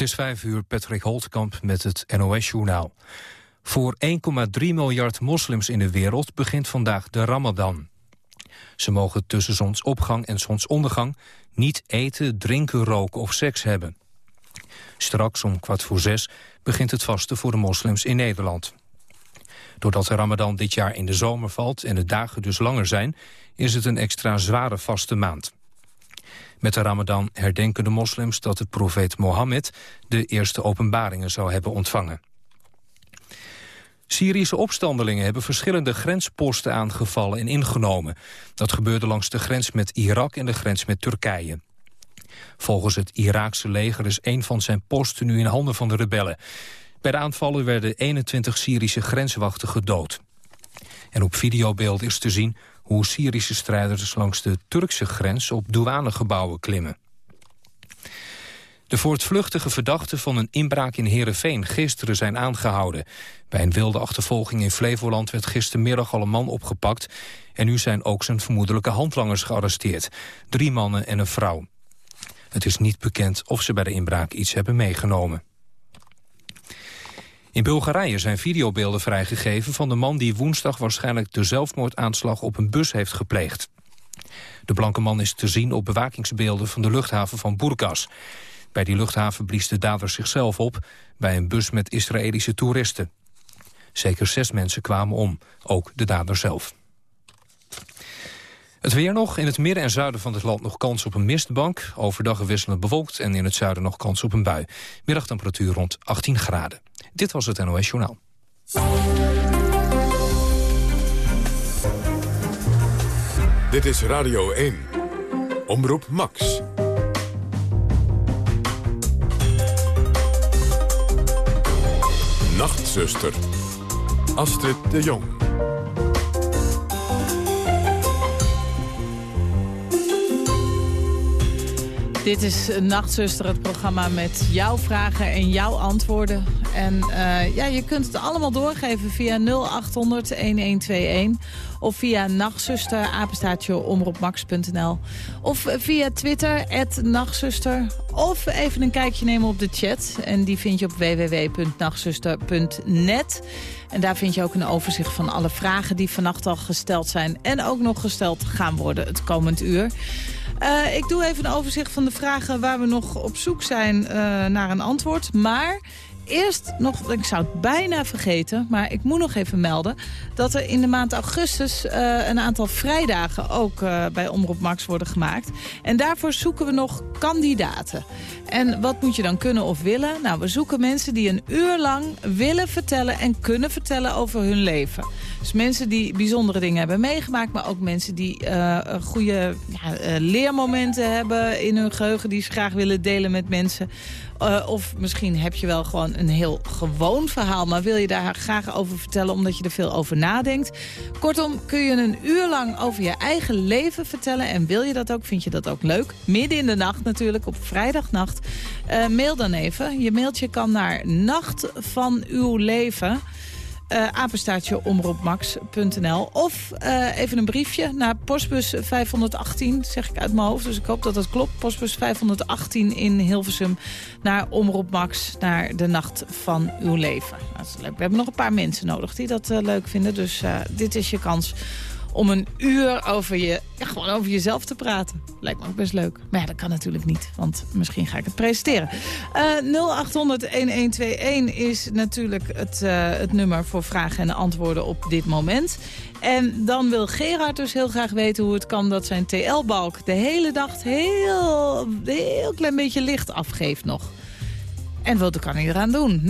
Het is vijf uur, Patrick Holtkamp met het NOS-journaal. Voor 1,3 miljard moslims in de wereld begint vandaag de Ramadan. Ze mogen tussen zonsopgang en zonsondergang niet eten, drinken, roken of seks hebben. Straks om kwart voor zes begint het vasten voor de moslims in Nederland. Doordat de Ramadan dit jaar in de zomer valt en de dagen dus langer zijn... is het een extra zware vaste maand. Met de Ramadan herdenken de moslims dat de profeet Mohammed... de eerste openbaringen zou hebben ontvangen. Syrische opstandelingen hebben verschillende grensposten aangevallen en ingenomen. Dat gebeurde langs de grens met Irak en de grens met Turkije. Volgens het Iraakse leger is een van zijn posten nu in handen van de rebellen. Bij de aanvallen werden 21 Syrische grenswachten gedood. En op videobeeld is te zien hoe Syrische strijders langs de Turkse grens op douanegebouwen klimmen. De voortvluchtige verdachten van een inbraak in Heerenveen gisteren zijn aangehouden. Bij een wilde achtervolging in Flevoland werd gistermiddag al een man opgepakt... en nu zijn ook zijn vermoedelijke handlangers gearresteerd. Drie mannen en een vrouw. Het is niet bekend of ze bij de inbraak iets hebben meegenomen. In Bulgarije zijn videobeelden vrijgegeven van de man die woensdag waarschijnlijk de zelfmoordaanslag op een bus heeft gepleegd. De blanke man is te zien op bewakingsbeelden van de luchthaven van Burgas. Bij die luchthaven blies de dader zichzelf op bij een bus met Israëlische toeristen. Zeker zes mensen kwamen om, ook de dader zelf. Het weer nog. In het midden en zuiden van het land nog kans op een mistbank. Overdag wisselend bewolkt en in het zuiden nog kans op een bui. Middagtemperatuur rond 18 graden. Dit was het NOS Journaal. Dit is Radio 1. Omroep Max. Nachtzuster. Astrid de Jong. Dit is Nachtzuster, het programma met jouw vragen en jouw antwoorden. En uh, ja, je kunt het allemaal doorgeven via 0800-1121... of via nachtzuster, apenstaatje omroepmax.nl... of via Twitter, nachtzuster... of even een kijkje nemen op de chat. En die vind je op www.nachtzuster.net... En daar vind je ook een overzicht van alle vragen die vannacht al gesteld zijn... en ook nog gesteld gaan worden het komend uur. Uh, ik doe even een overzicht van de vragen waar we nog op zoek zijn naar een antwoord. Maar eerst nog, ik zou het bijna vergeten, maar ik moet nog even melden... dat er in de maand augustus uh, een aantal vrijdagen ook uh, bij Omroep Max worden gemaakt. En daarvoor zoeken we nog kandidaten. En wat moet je dan kunnen of willen? Nou, we zoeken mensen die een uur lang willen vertellen en kunnen vertellen over hun leven. Dus mensen die bijzondere dingen hebben meegemaakt... maar ook mensen die uh, goede ja, leermomenten hebben in hun geheugen... die ze graag willen delen met mensen. Uh, of misschien heb je wel gewoon een heel gewoon verhaal... maar wil je daar graag over vertellen omdat je er veel over nadenkt. Kortom, kun je een uur lang over je eigen leven vertellen... en wil je dat ook, vind je dat ook leuk? Midden in de nacht natuurlijk, op vrijdagnacht. Uh, mail dan even. Je mailtje kan naar nacht van uw leven uh, apenstaartje. Of uh, even een briefje naar postbus 518, zeg ik uit mijn hoofd. Dus ik hoop dat dat klopt. Postbus 518 in Hilversum naar Omroep Max, naar de nacht van uw leven. Nou, dat is leuk. We hebben nog een paar mensen nodig die dat uh, leuk vinden. Dus dit is je kans om een uur over, je, gewoon over jezelf te praten. Lijkt me ook best leuk. Maar ja, dat kan natuurlijk niet, want misschien ga ik het presenteren. Uh, 0800-1121 is natuurlijk het, uh, het nummer voor vragen en antwoorden op dit moment. En dan wil Gerard dus heel graag weten hoe het kan dat zijn TL-balk... de hele dag heel, heel klein beetje licht afgeeft nog. En wat kan hij eraan doen? 0800-1121.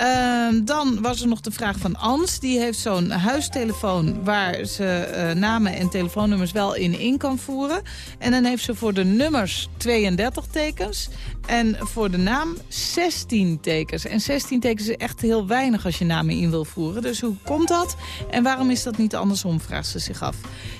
Uh, dan was er nog de vraag van Ans. Die heeft zo'n huistelefoon waar ze uh, namen en telefoonnummers wel in in kan voeren. En dan heeft ze voor de nummers 32 tekens. En voor de naam 16 tekens. En 16 tekens is echt heel weinig als je namen in wil voeren. Dus hoe komt dat? En waarom is dat niet andersom, vraagt ze zich af.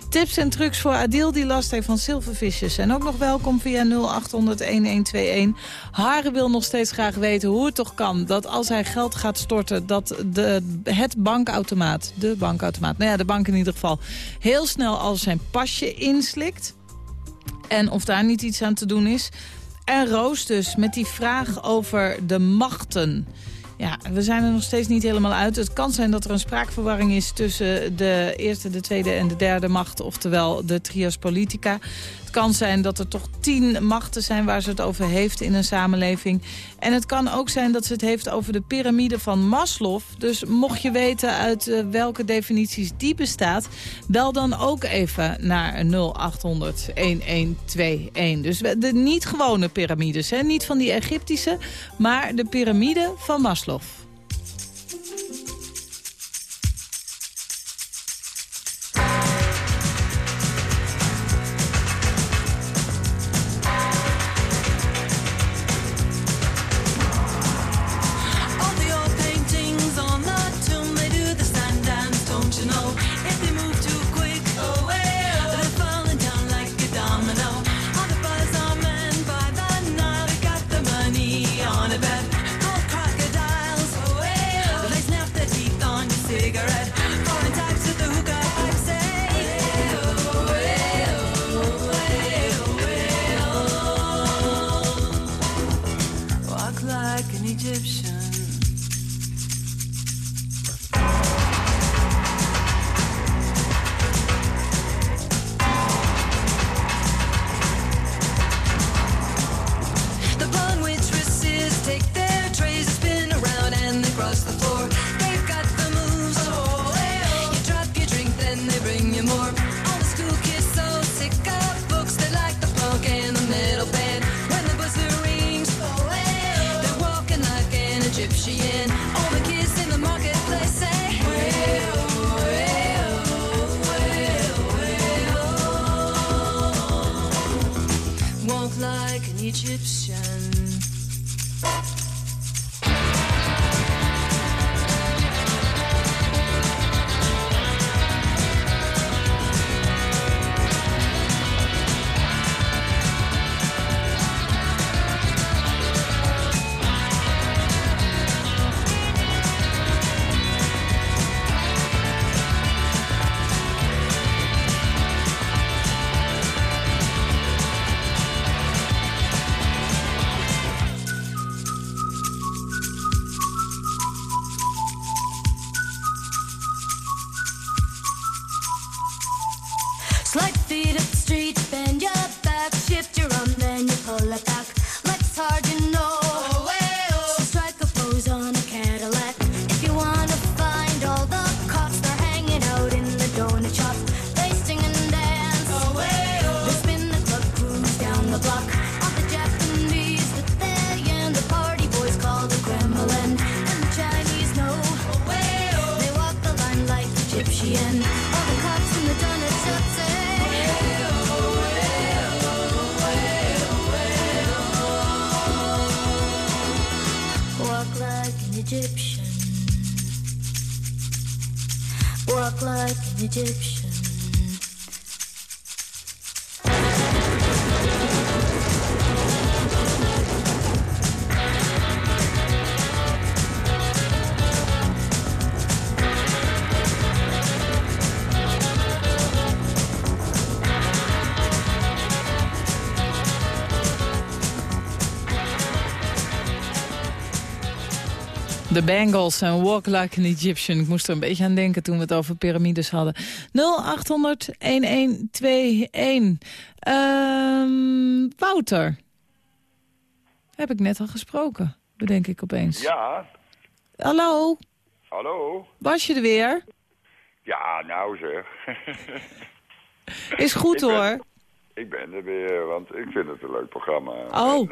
Tips en trucs voor Adil die last heeft van zilvervisjes. En ook nog welkom via 0800-1121. Haren wil nog steeds graag weten hoe het toch kan... dat als hij geld gaat storten, dat de, het bankautomaat... de bankautomaat, nou ja, de bank in ieder geval... heel snel al zijn pasje inslikt. En of daar niet iets aan te doen is... En Roos dus, met die vraag over de machten. Ja, we zijn er nog steeds niet helemaal uit. Het kan zijn dat er een spraakverwarring is tussen de eerste, de tweede en de derde macht. Oftewel de trias politica kan zijn dat er toch tien machten zijn waar ze het over heeft in een samenleving. En het kan ook zijn dat ze het heeft over de piramide van Maslow. Dus mocht je weten uit uh, welke definities die bestaat... bel dan ook even naar 0800-1121. Dus de niet gewone piramides, hè? niet van die Egyptische... maar de piramide van Maslow. De Bengals en Walk Like an Egyptian. Ik moest er een beetje aan denken toen we het over piramides hadden. 0800-1121. Um, Wouter. Heb ik net al gesproken, bedenk ik opeens. Ja. Hallo. Hallo. Was je er weer? Ja, nou zeg. Is goed hoor. ik ben er weer, want ik vind het een leuk programma. Oh.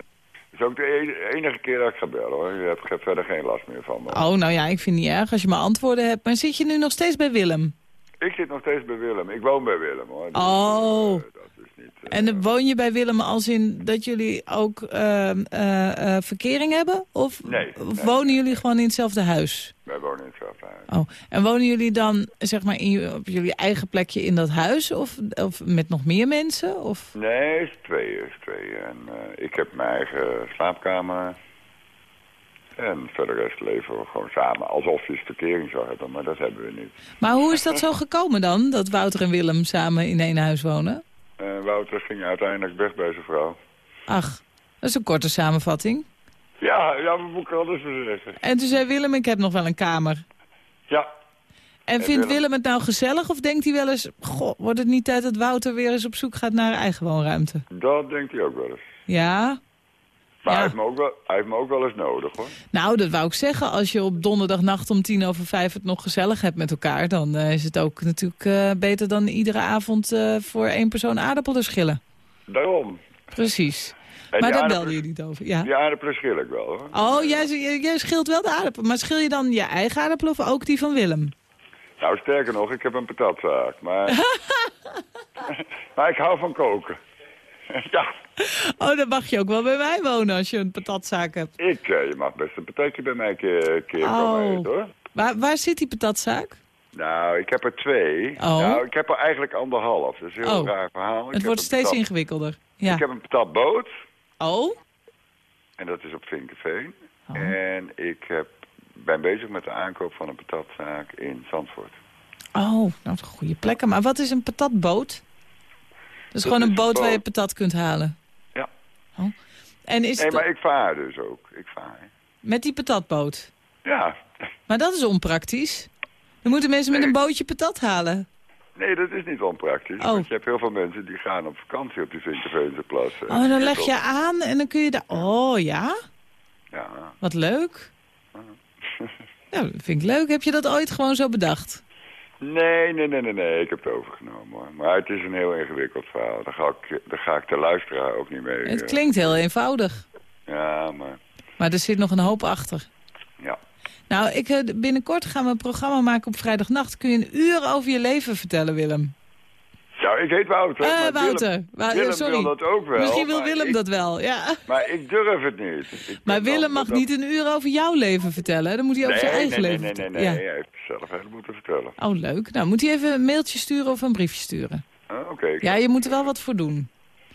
Is ook de enige keer dat ik ga bellen hoor. Je hebt verder geen last meer van me. Oh, nou ja, ik vind het niet erg als je maar antwoorden hebt. Maar zit je nu nog steeds bij Willem? Ik zit nog steeds bij Willem. Ik woon bij Willem hoor. Dus, oh. Uh, dat is niet, en woon je bij Willem als in dat jullie ook uh, verkering hebben? Of, nee, of wonen jullie gewoon in hetzelfde huis? Wij wonen in hetzelfde huis. Oh. En wonen jullie dan zeg maar in, op jullie eigen plekje in dat huis? Of, of met nog meer mensen? Of? Nee, is twee. Is twee. En, ik heb mijn eigen slaapkamer. En verder rest leven we gewoon samen. Alsof je verkering zou hebben, maar dat hebben we niet. Maar hoe is dat zo gekomen dan, dat Wouter en Willem samen in één huis wonen? Uh, Wouter ging uiteindelijk weg bij zijn vrouw. Ach, Dat is een korte samenvatting. Ja, ja, wat moet ik er anders voor zeggen? En toen zei Willem, ik heb nog wel een kamer. Ja, En En vindt Willem- Willem het nou gezellig of denkt hij wel eens... Goh, wordt het niet tijd dat Wouter weer eens op zoek gaat naar eigen woonruimte? dat denkt hij ook wel eens. Ja? Maar Ja. hij, heeft me ook wel, hij heeft me ook wel eens nodig, hoor. Nou, dat wou ik zeggen. Als je op donderdagnacht om tien over vijf het nog gezellig hebt met elkaar... dan eh, is het ook natuurlijk eh, beter dan iedere avond eh, voor één persoon aardappelen schillen. Daarom. Precies. En maar daar belde je niet over. Ja. Die aardappelen schil ik wel, hoor. Oh, jij, jij, jij schilt wel de aardappelen. Maar schil je dan je eigen aardappelen of ook die van Willem? Nou, sterker nog, ik heb een patatzaak. Maar, maar ik hou van koken. ja, Oh, dan mag je ook wel bij mij wonen als je een patatzaak hebt. ik, eh, je mag best een patatje bij mij een keer, keer Oh. komen eten, hoor. Waar, waar zit die patatzaak? Nou, ik heb er twee. Oh. Nou, ik heb er eigenlijk anderhalf. Dat is een heel Oh. raar verhaal. Ik Het wordt een steeds patat- ingewikkelder. Ja. Ik heb een patatboot. Oh? En dat is op Vinkenveen. Oh. En ik heb, ben bezig met de aankoop van een patatzaak in Zandvoort. Oh, nou, goede plekken. Maar wat is een patatboot? Is gewoon een boot waar je patat kunt halen. Ja. Oh. En is Nee, maar ik vaar dus ook. Ik vaar. met die patatboot? Ja. Maar dat is onpraktisch. Dan moeten mensen met een bootje patat halen. Nee, dat is niet onpraktisch. Oh. Want je hebt heel veel mensen die gaan op vakantie op die Vinkenveense plassen. Oh, dan leg je aan en dan kun je daar... Oh, ja? Ja. Wat leuk. Nou, dat vind ik leuk. Heb je dat ooit gewoon zo bedacht? Nee, nee, nee, nee, nee. Ik heb het overgenomen hoor. Maar het is een heel ingewikkeld verhaal. Daar ga ik, daar ga ik de luisteraar ook niet mee. Het eh, klinkt heel eenvoudig. Ja, maar... Maar er zit nog een hoop achter. Ja. Nou, ik, eh, binnenkort gaan we een programma maken op vrijdagnacht. Kun je een uur over je leven vertellen, Willem? Nou, ik heet Wouter. Maar Wouter. Willem, eh, Willem sorry. wil dat ook wel. Misschien wil Willem ik- dat wel, ja. Maar ik durf het niet. Ik Maar Willem mag dat- niet een uur over jouw leven vertellen. Dan moet hij over Nee, zijn eigen nee, leven nee, nee, vertellen. nee, nee. Ja. Hij heeft zelf helemaal moeten vertellen. Oh, leuk. Nou, moet hij even een mailtje sturen of een briefje sturen? Ah, Oké. Ja, je moet er wel wat voor doen.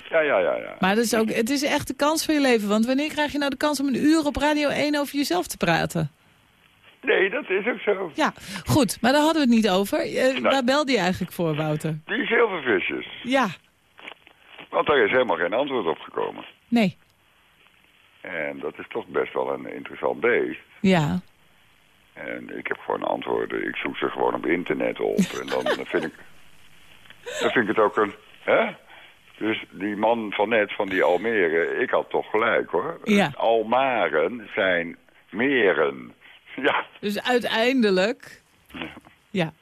ja, ja, ja, ja. Maar dat is ook, het is echt de kans van je leven. Want wanneer krijg je nou de kans om een uur op Radio 1 over jezelf te praten? Nee, dat is ook zo. Ja, goed. Maar daar hadden we het niet over. Eh, Waar belde je eigenlijk voor, Wouter? Die zilvervisjes. Ja, Want daar is helemaal geen antwoord op gekomen. nee. En dat is toch best wel een interessant beest. Ja. En ik heb gewoon antwoorden. Ik zoek ze gewoon op internet op. En dan vind ik... Dan vind ik het ook een... Hè? Dus die man van net, van die Almere, ik had toch gelijk hoor. Ja. Almaren zijn meren. Ja, Dus uiteindelijk... Ja.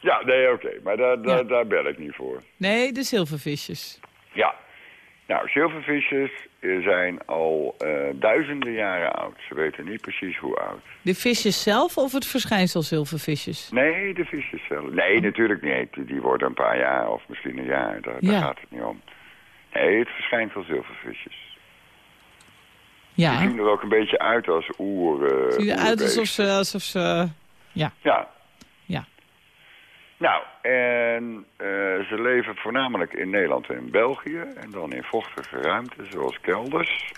ja nee, oké. Maar daar, daar, Ja. daar bel ik niet voor. Nee, de zilvervisjes. Ja. Nou, zilvervisjes zijn al eh, duizenden jaren oud. Ze weten niet precies hoe oud. De visjes zelf of het verschijnsel zilvervisjes? Nee, de visjes zelf. Nee, natuurlijk niet. Die, die worden een paar jaar of misschien een jaar. Daar, daar Ja. gaat het niet om. Nee, het verschijnsel zilvervisjes. Die Ja. zien er ook een beetje uit als oer. eh, Ziet eruit alsof ze... Alsof ze ja. Ja. Ja. Nou, en eh, ze leven voornamelijk in Nederland en België. En dan in vochtige ruimten, zoals kelders,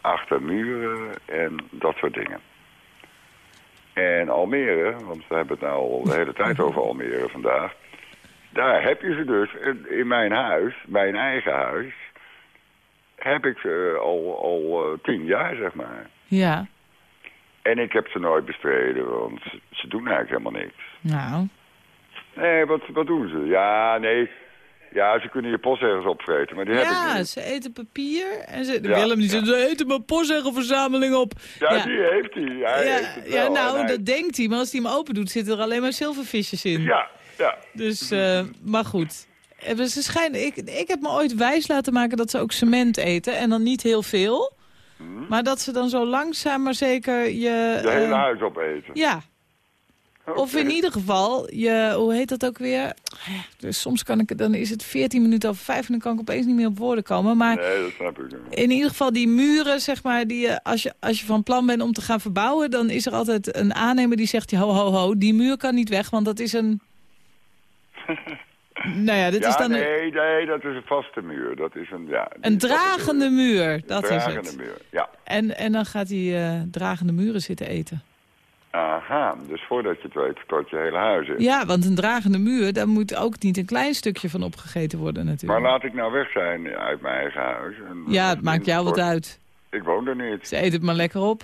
achter muren en dat soort dingen. En Almere, want we hebben het nou al de hele tijd over Almere vandaag. Daar heb je ze dus in- in mijn huis, mijn eigen huis. Heb ik ze al, al eh, tien jaar, zeg maar. Ja. En ik heb ze nooit bestreden, want ze, doen eigenlijk helemaal niks. Nou. Nee, wat, wat doen ze? Ja, nee. Ja, ze kunnen je postzegels opvreten, maar die heb ik Ja, niet. ze eten papier. En ze, Ja, Willem die ja. zegt, ze eten mijn postzeggenverzameling op. Ja, ja. die heeft hij. Hij ja, heeft ja, nou, hij- dat denkt hij. Maar als hij hem open doet, zitten er alleen maar zilvervisjes in. Ja, ja. Dus, eh, maar goed. Eh, Ze schijnen, ik, ik heb me ooit wijs laten maken dat ze ook cement eten. En dan niet heel veel. Maar dat ze dan zo langzaam maar zeker je... De hele eh, huis opeten. Ja. Of in ieder geval, je, hoe heet dat ook weer? Dus soms kan ik, dan is het 14 minuten over 5 en dan kan ik opeens niet meer op woorden komen. Maar Nee, dat snap ik. in ieder geval die muren, zeg maar, die je, als, je, als je van plan bent om te gaan verbouwen... dan is er altijd een aannemer die zegt, ho, ho, ho, die muur kan niet weg, want dat is een... nou ja, dit ja, is dan een, nee, nee, dat is een vaste muur. Dat is een, ja, een dragende muur, een dat is dragende het. muur, ja. En, en dan gaat hij eh, dragende muren zitten eten. Ah. haan. Dus voordat je het weet, tot je hele huis in. Ja, want een dragende muur, daar moet ook niet een klein stukje van opgegeten worden natuurlijk. Maar laat ik nou weg zijn uit mijn eigen huis. En, ja, het maakt jou wat uit. Ik woon er niet. Ze eet het maar lekker op.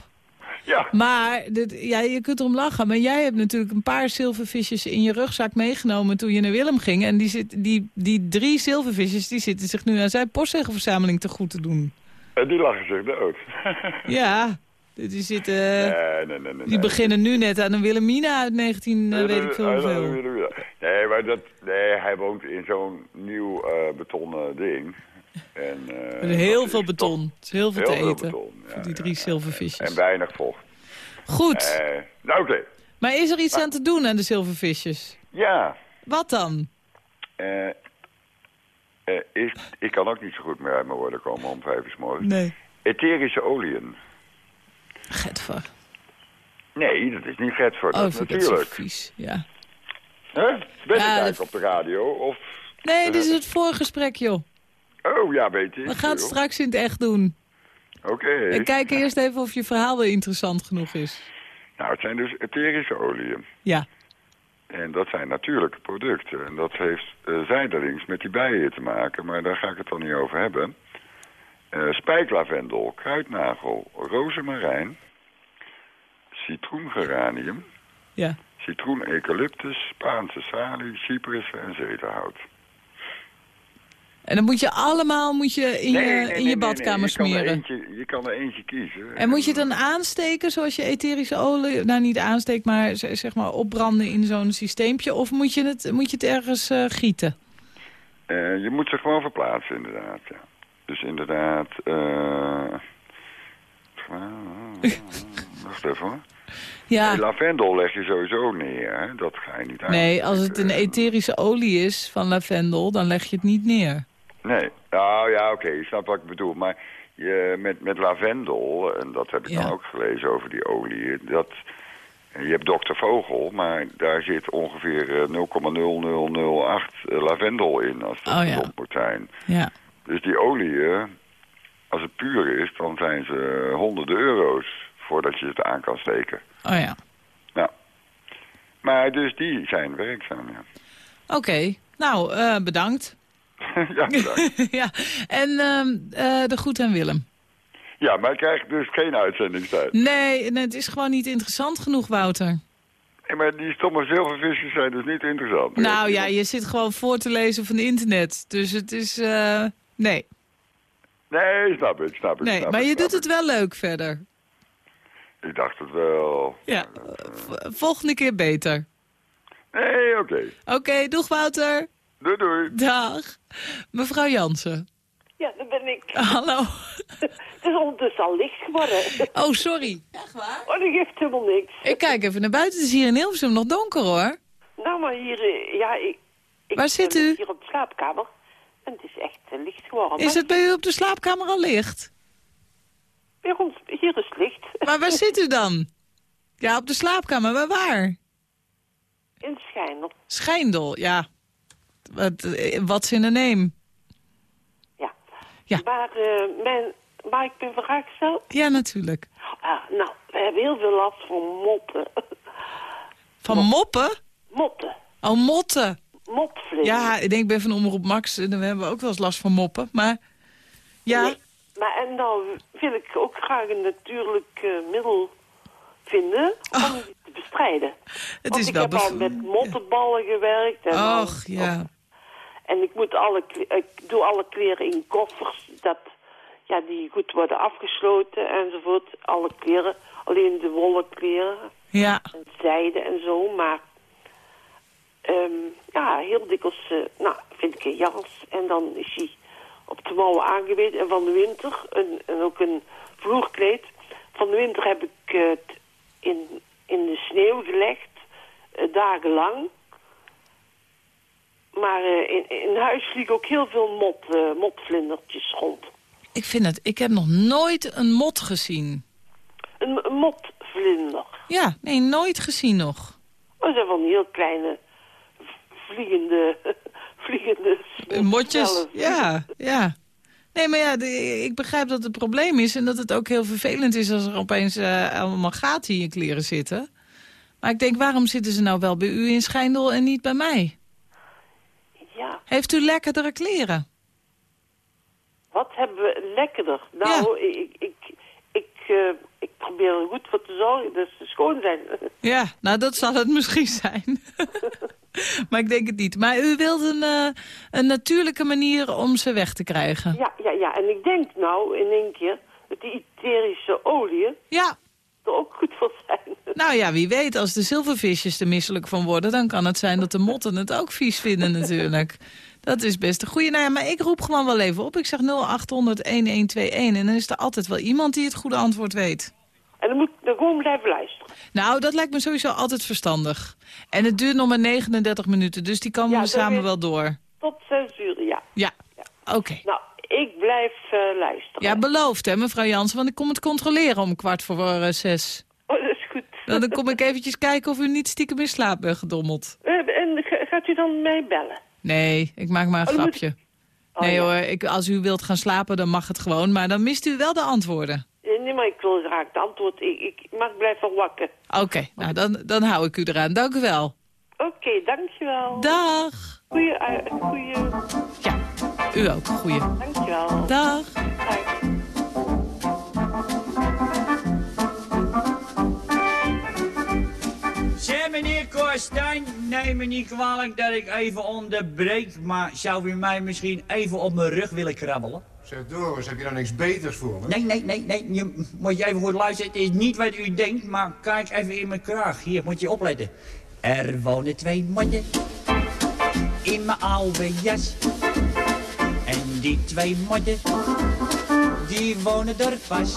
Ja. Maar dit, ja, je kunt erom lachen. Maar jij hebt natuurlijk een paar zilvervisjes in je rugzak meegenomen toen je naar Willem ging. En die, zit, die, die drie zilvervisjes die zitten zich nu aan zijn postzegelverzameling te goed te doen. En die lachen zich dood. ja, die zitten... Nee, nee, nee, nee, die beginnen nu net aan een Wilhelmina uit 19, uh, weet ik veel hoeveel. Nee, maar dat, nee, hij woont in zo'n nieuw uh, betonnen ding. En, uh, heel veel beton. Is heel veel heel te veel eten. beton, ja, voor die drie ja. zilvervisjes. En weinig vocht. Goed. Eh, nou, oké. Maar is er iets aan te doen aan de zilvervisjes? Ja. Wat dan? eh, eh, is, ik kan ook niet zo goed meer uit mijn woorden komen om vijf uur 's morgens. Nee. Etherische oliën. Getver. Nee, dat is niet Getver. Oh, dat ik dat zo natuurlijk. vies. Ja. Hè? Ben ik Ja, eigenlijk dat- op de radio? Of... Nee, dit is het voorgesprek, joh. Oh, ja, weet je. We gaan het straks in het echt doen. Oké. En kijk eerst even of je verhaal wel interessant genoeg is. Nou, het zijn dus etherische oliën. Ja. En dat zijn natuurlijke producten. En dat heeft eh, zijdelings met die bijen te maken, maar daar ga ik het dan niet over hebben. Eh spijklavendel, kruidnagel, rozemarijn, citroengeranium, Ja. citroen-eucalyptus, Spaanse salie, cyprus en zedenhout. En dan moet je allemaal moet je in je, in je badkamer Je kan, smeren. eentje, je kan er eentje kiezen. En moet je het dan aansteken zoals je etherische olie... Nou, niet aansteekt, maar zeg maar opbranden in zo'n systeempje? Of moet je het, moet je het ergens eh, gieten? Eh, je moet ze gewoon verplaatsen, inderdaad. Ja. Dus inderdaad... eh wacht even hoor. Ja. Lavendel leg je sowieso neer. Hè? Dat ga je niet aan. Nee, als het een etherische olie is van lavendel, dan leg je het niet neer. Nee, nou ja, oké, je snapt wat ik bedoel. Maar je, met, met lavendel, en dat heb ik Ja. dan ook gelezen over die olie... Dat, je hebt dokter Vogel, maar daar zit ongeveer eh, 0,0008 lavendel in... als dat Oh ja. moet zijn. Ja. Dus die olie, als het puur is, dan zijn ze honderden euro's... voordat je het aan kan steken. Oh ja. Nou, maar dus die zijn werkzaam, ja. Oké. Nou, eh, bedankt. ja, bedankt. ja. En ehm, eh, de goed aan Willem. ja, maar ik krijg dus geen uitzendingstijd. Nee, nee, het is gewoon niet interessant genoeg, Wouter. Nee, maar die stomme zilvervisjes zijn dus niet interessant. Nou ja, je zit gewoon voor te lezen van internet. Dus het is... eh, nee, Nee, snap ik, snap ik. nee. snap maar ik, je doet het wel leuk verder. Ik dacht het wel. Ja, volgende keer beter. Nee, oké. Oké, doeg Wouter. Doei, doei. Dag. Mevrouw Jansen. Ja, dat ben ik. Hallo. Het is ondertussen al licht geworden. Oh, sorry. Oh, dat geeft helemaal niks. Ik kijk even naar buiten. Het is hier in Hilversum nog donker, hoor. Nou, maar hier, eh, ja, ik... ik Waar zit ben u? Hier op de slaapkamer. En het is echt eh, licht geworden. Is het bij u op de slaapkamer al licht? Bij ons, hier is licht. Maar waar zit u dan? Ja, op de slaapkamer. Maar waar? In Schijndel. Schijndel, ja. Wat, eh, in a name? Ja. Ja. Maar, eh, mijn, maar ik ben verachteld. Ja, natuurlijk. Ah, nou, we hebben heel veel last van motten. Van moppen? motten. Oh, motten. Motvlinders. Ja, ik denk, ik ben van Omroep Max. En we hebben ook wel eens last van moppen. Maar ja, Nee, Maar en dan wil ik ook graag een natuurlijk eh, middel vinden om die te bestrijden. het Want is ik wel... heb al met mottenballen gewerkt. En dan- Och, ja. En ik, moet alle, ik doe alle kleren in koffers, dat, ja, die goed worden afgesloten enzovoort. Alle kleren, alleen de wollen kleren Ja, en zijde en zo. Maar ehm, ja, heel dikwijls eh, nou, vind ik een jas en dan is hij op de mouwen aangeweid. En van de winter, een, en ook een vloerkleed. Van de winter heb ik het in, in de sneeuw gelegd, eh, dagenlang. Maar eh, in, in huis vliegen ook heel veel mot, eh, motvlindertjes rond. ik vind het... Ik heb nog nooit een mot gezien. Een, een motvlinder. Ja, nee, nooit gezien nog. Dat zijn van heel kleine vliegende... vliegende Eh, Motjes, ja, ja. Nee, maar ja, de- ik begrijp dat het probleem is... en dat het ook heel vervelend is als er opeens allemaal gaten in je kleren zitten. Maar ik denk, waarom zitten ze nou wel bij u in Schijndel en niet bij mij? Ja, Heeft u lekkerdere kleren? wat hebben we lekkerder? Nou, ik, ik, ik, eh, ik probeer er goed voor te zorgen dat ze schoon zijn. Ja, nou dat zal het misschien zijn. maar ik denk het niet. Maar u wilt een, eh, een natuurlijke manier om ze weg te krijgen. ja, ja, ja. En ik denk nou in één keer dat die etherische olie Ja, er ook goed voor zijn. Nou ja, wie weet, als de zilvervisjes er misselijk van worden... dan kan het zijn dat de motten het ook vies vinden natuurlijk. Dat is best een goede. Nou ja, maar ik roep gewoon wel even op. Ik zeg 0800-1121 en dan is er altijd wel iemand die het goede antwoord weet. En dan moet dan gewoon blijven luisteren. Nou, dat lijkt me sowieso altijd verstandig. En het duurt nog maar 39 minuten, dus die komen Ja, we samen wel door. Tot zes uur, ja. Ja, oké. Nou, ik blijf eh, luisteren. Ja, beloofd hè, mevrouw Jansen, want ik kom het controleren om kwart voor eh, zes. Oh, dat is goed. Nou, dan kom ik eventjes kijken of u niet stiekem in slaap bent gedommeld. Eh, en ga- gaat u dan mij bellen? Nee, ik maak maar een Oh, moet- grapje. Oh, nee ja. hoor, ik, als u wilt gaan slapen, dan mag het gewoon. Maar dan mist u wel de antwoorden. Eh, Nee, maar ik wil graag het antwoord. Ik, ik mag blijven wakker. Oké, nou dan, dan hou ik u eraan. Dank u wel. Oké, dankjewel. Dag. Goeie, goeie, Ja, u ook. Goeie. dankjewel. Dag. Dag. Meneer Korstijn, neem me niet kwalijk dat ik even onderbreek, maar zou u mij misschien even op mijn rug willen krabbelen? Zeg Doris, heb je nou niks beters voor me? Nee, nee, nee, nee, je moet je even goed luisteren. Het is niet wat u denkt, maar kijk even in mijn kraag. Hier, moet je opletten. Er wonen twee mannen in mijn oude jas. En die twee mannen, die wonen er pas.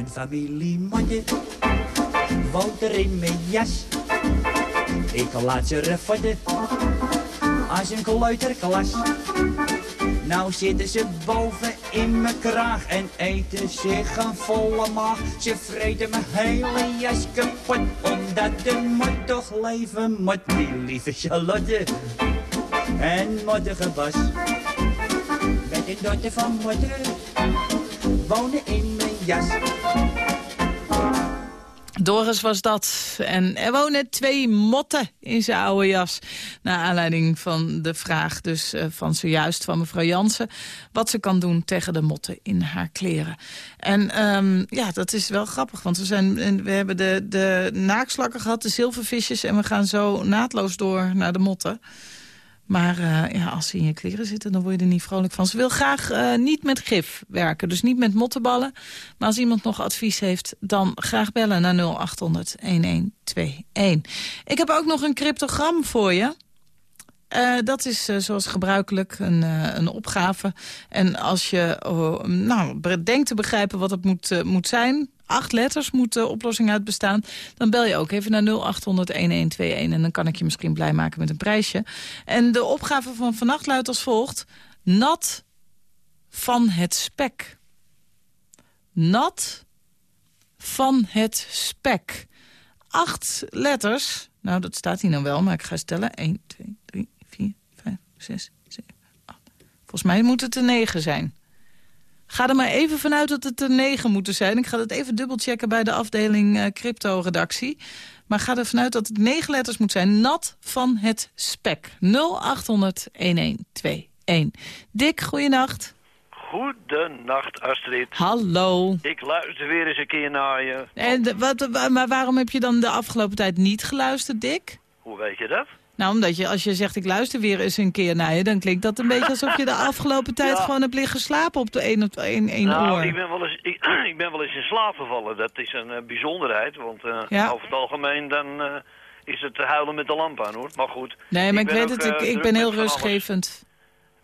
Een familie motten woont er in mijn jas. Ik laat ze refotten als een kleuterklas. Nou zitten ze boven in mijn kraag en eten zich een volle maag. Ze vreten mijn hele jas kapot, omdat de mot toch leven moet. Die lieve Charlotte en mottige Bas. Met een dochter van motten wonen in jas. Doris was dat. En er wonen twee motten in zijn oude jas. Naar aanleiding van de vraag dus eh, van zojuist van mevrouw Jansen... wat ze kan doen tegen de motten in haar kleren. En ehm, ja, dat is wel grappig, want we, zijn, we hebben de, de naakslakken gehad, de zilvervisjes... en we gaan zo naadloos door naar de motten... Maar eh, ja, als ze in je kleren zitten, dan word je er niet vrolijk van. Ze wil graag eh, niet met gif werken, dus niet met mottenballen. Maar als iemand nog advies heeft, dan graag bellen naar 0800-1121. Ik heb ook nog een cryptogram voor je. Eh, dat is zoals gebruikelijk een, een opgave. En als je oh, nou, denkt te begrijpen wat het moet, moet zijn... acht letters moet de oplossing uit bestaan... dan bel je ook even naar 0800-1121... en dan kan ik je misschien blij maken met een prijsje. En de opgave van vannacht luidt als volgt... Nat van het spek. Nat van het spek. Acht letters. Nou, dat staat hier nou wel, maar ik ga stellen. 1, 2, 3, 4, 5, 6, 7, 8. Volgens mij moet het er 9 zijn. Ga er maar even vanuit dat het er 9 moeten zijn. Ik ga dat even dubbelchecken bij de afdeling eh, crypto-redactie. Maar ga er vanuit dat het 9 letters moet zijn. Nat van het spek. 0800 1121. Dick, goeienacht. Goedenacht, Astrid. Hallo. Ik luister weer eens een keer naar je. En wat, wa- maar waarom heb je dan de afgelopen tijd niet geluisterd, Dick? Hoe weet je dat? Nou, omdat je, als je zegt ik luister weer eens een keer naar je... dan klinkt dat een beetje alsof je de afgelopen tijd Ja. gewoon hebt liggen slapen op de een, op één, één nou, oor. ik ben, wel eens, ik, ik ben wel eens in slaap gevallen. Dat is een eh, bijzonderheid, want eh, Ja. over het algemeen dan eh, is het huilen met de lamp aan, hoor. Maar goed. Nee, maar ik, weet het, ik, ben heel rustgevend.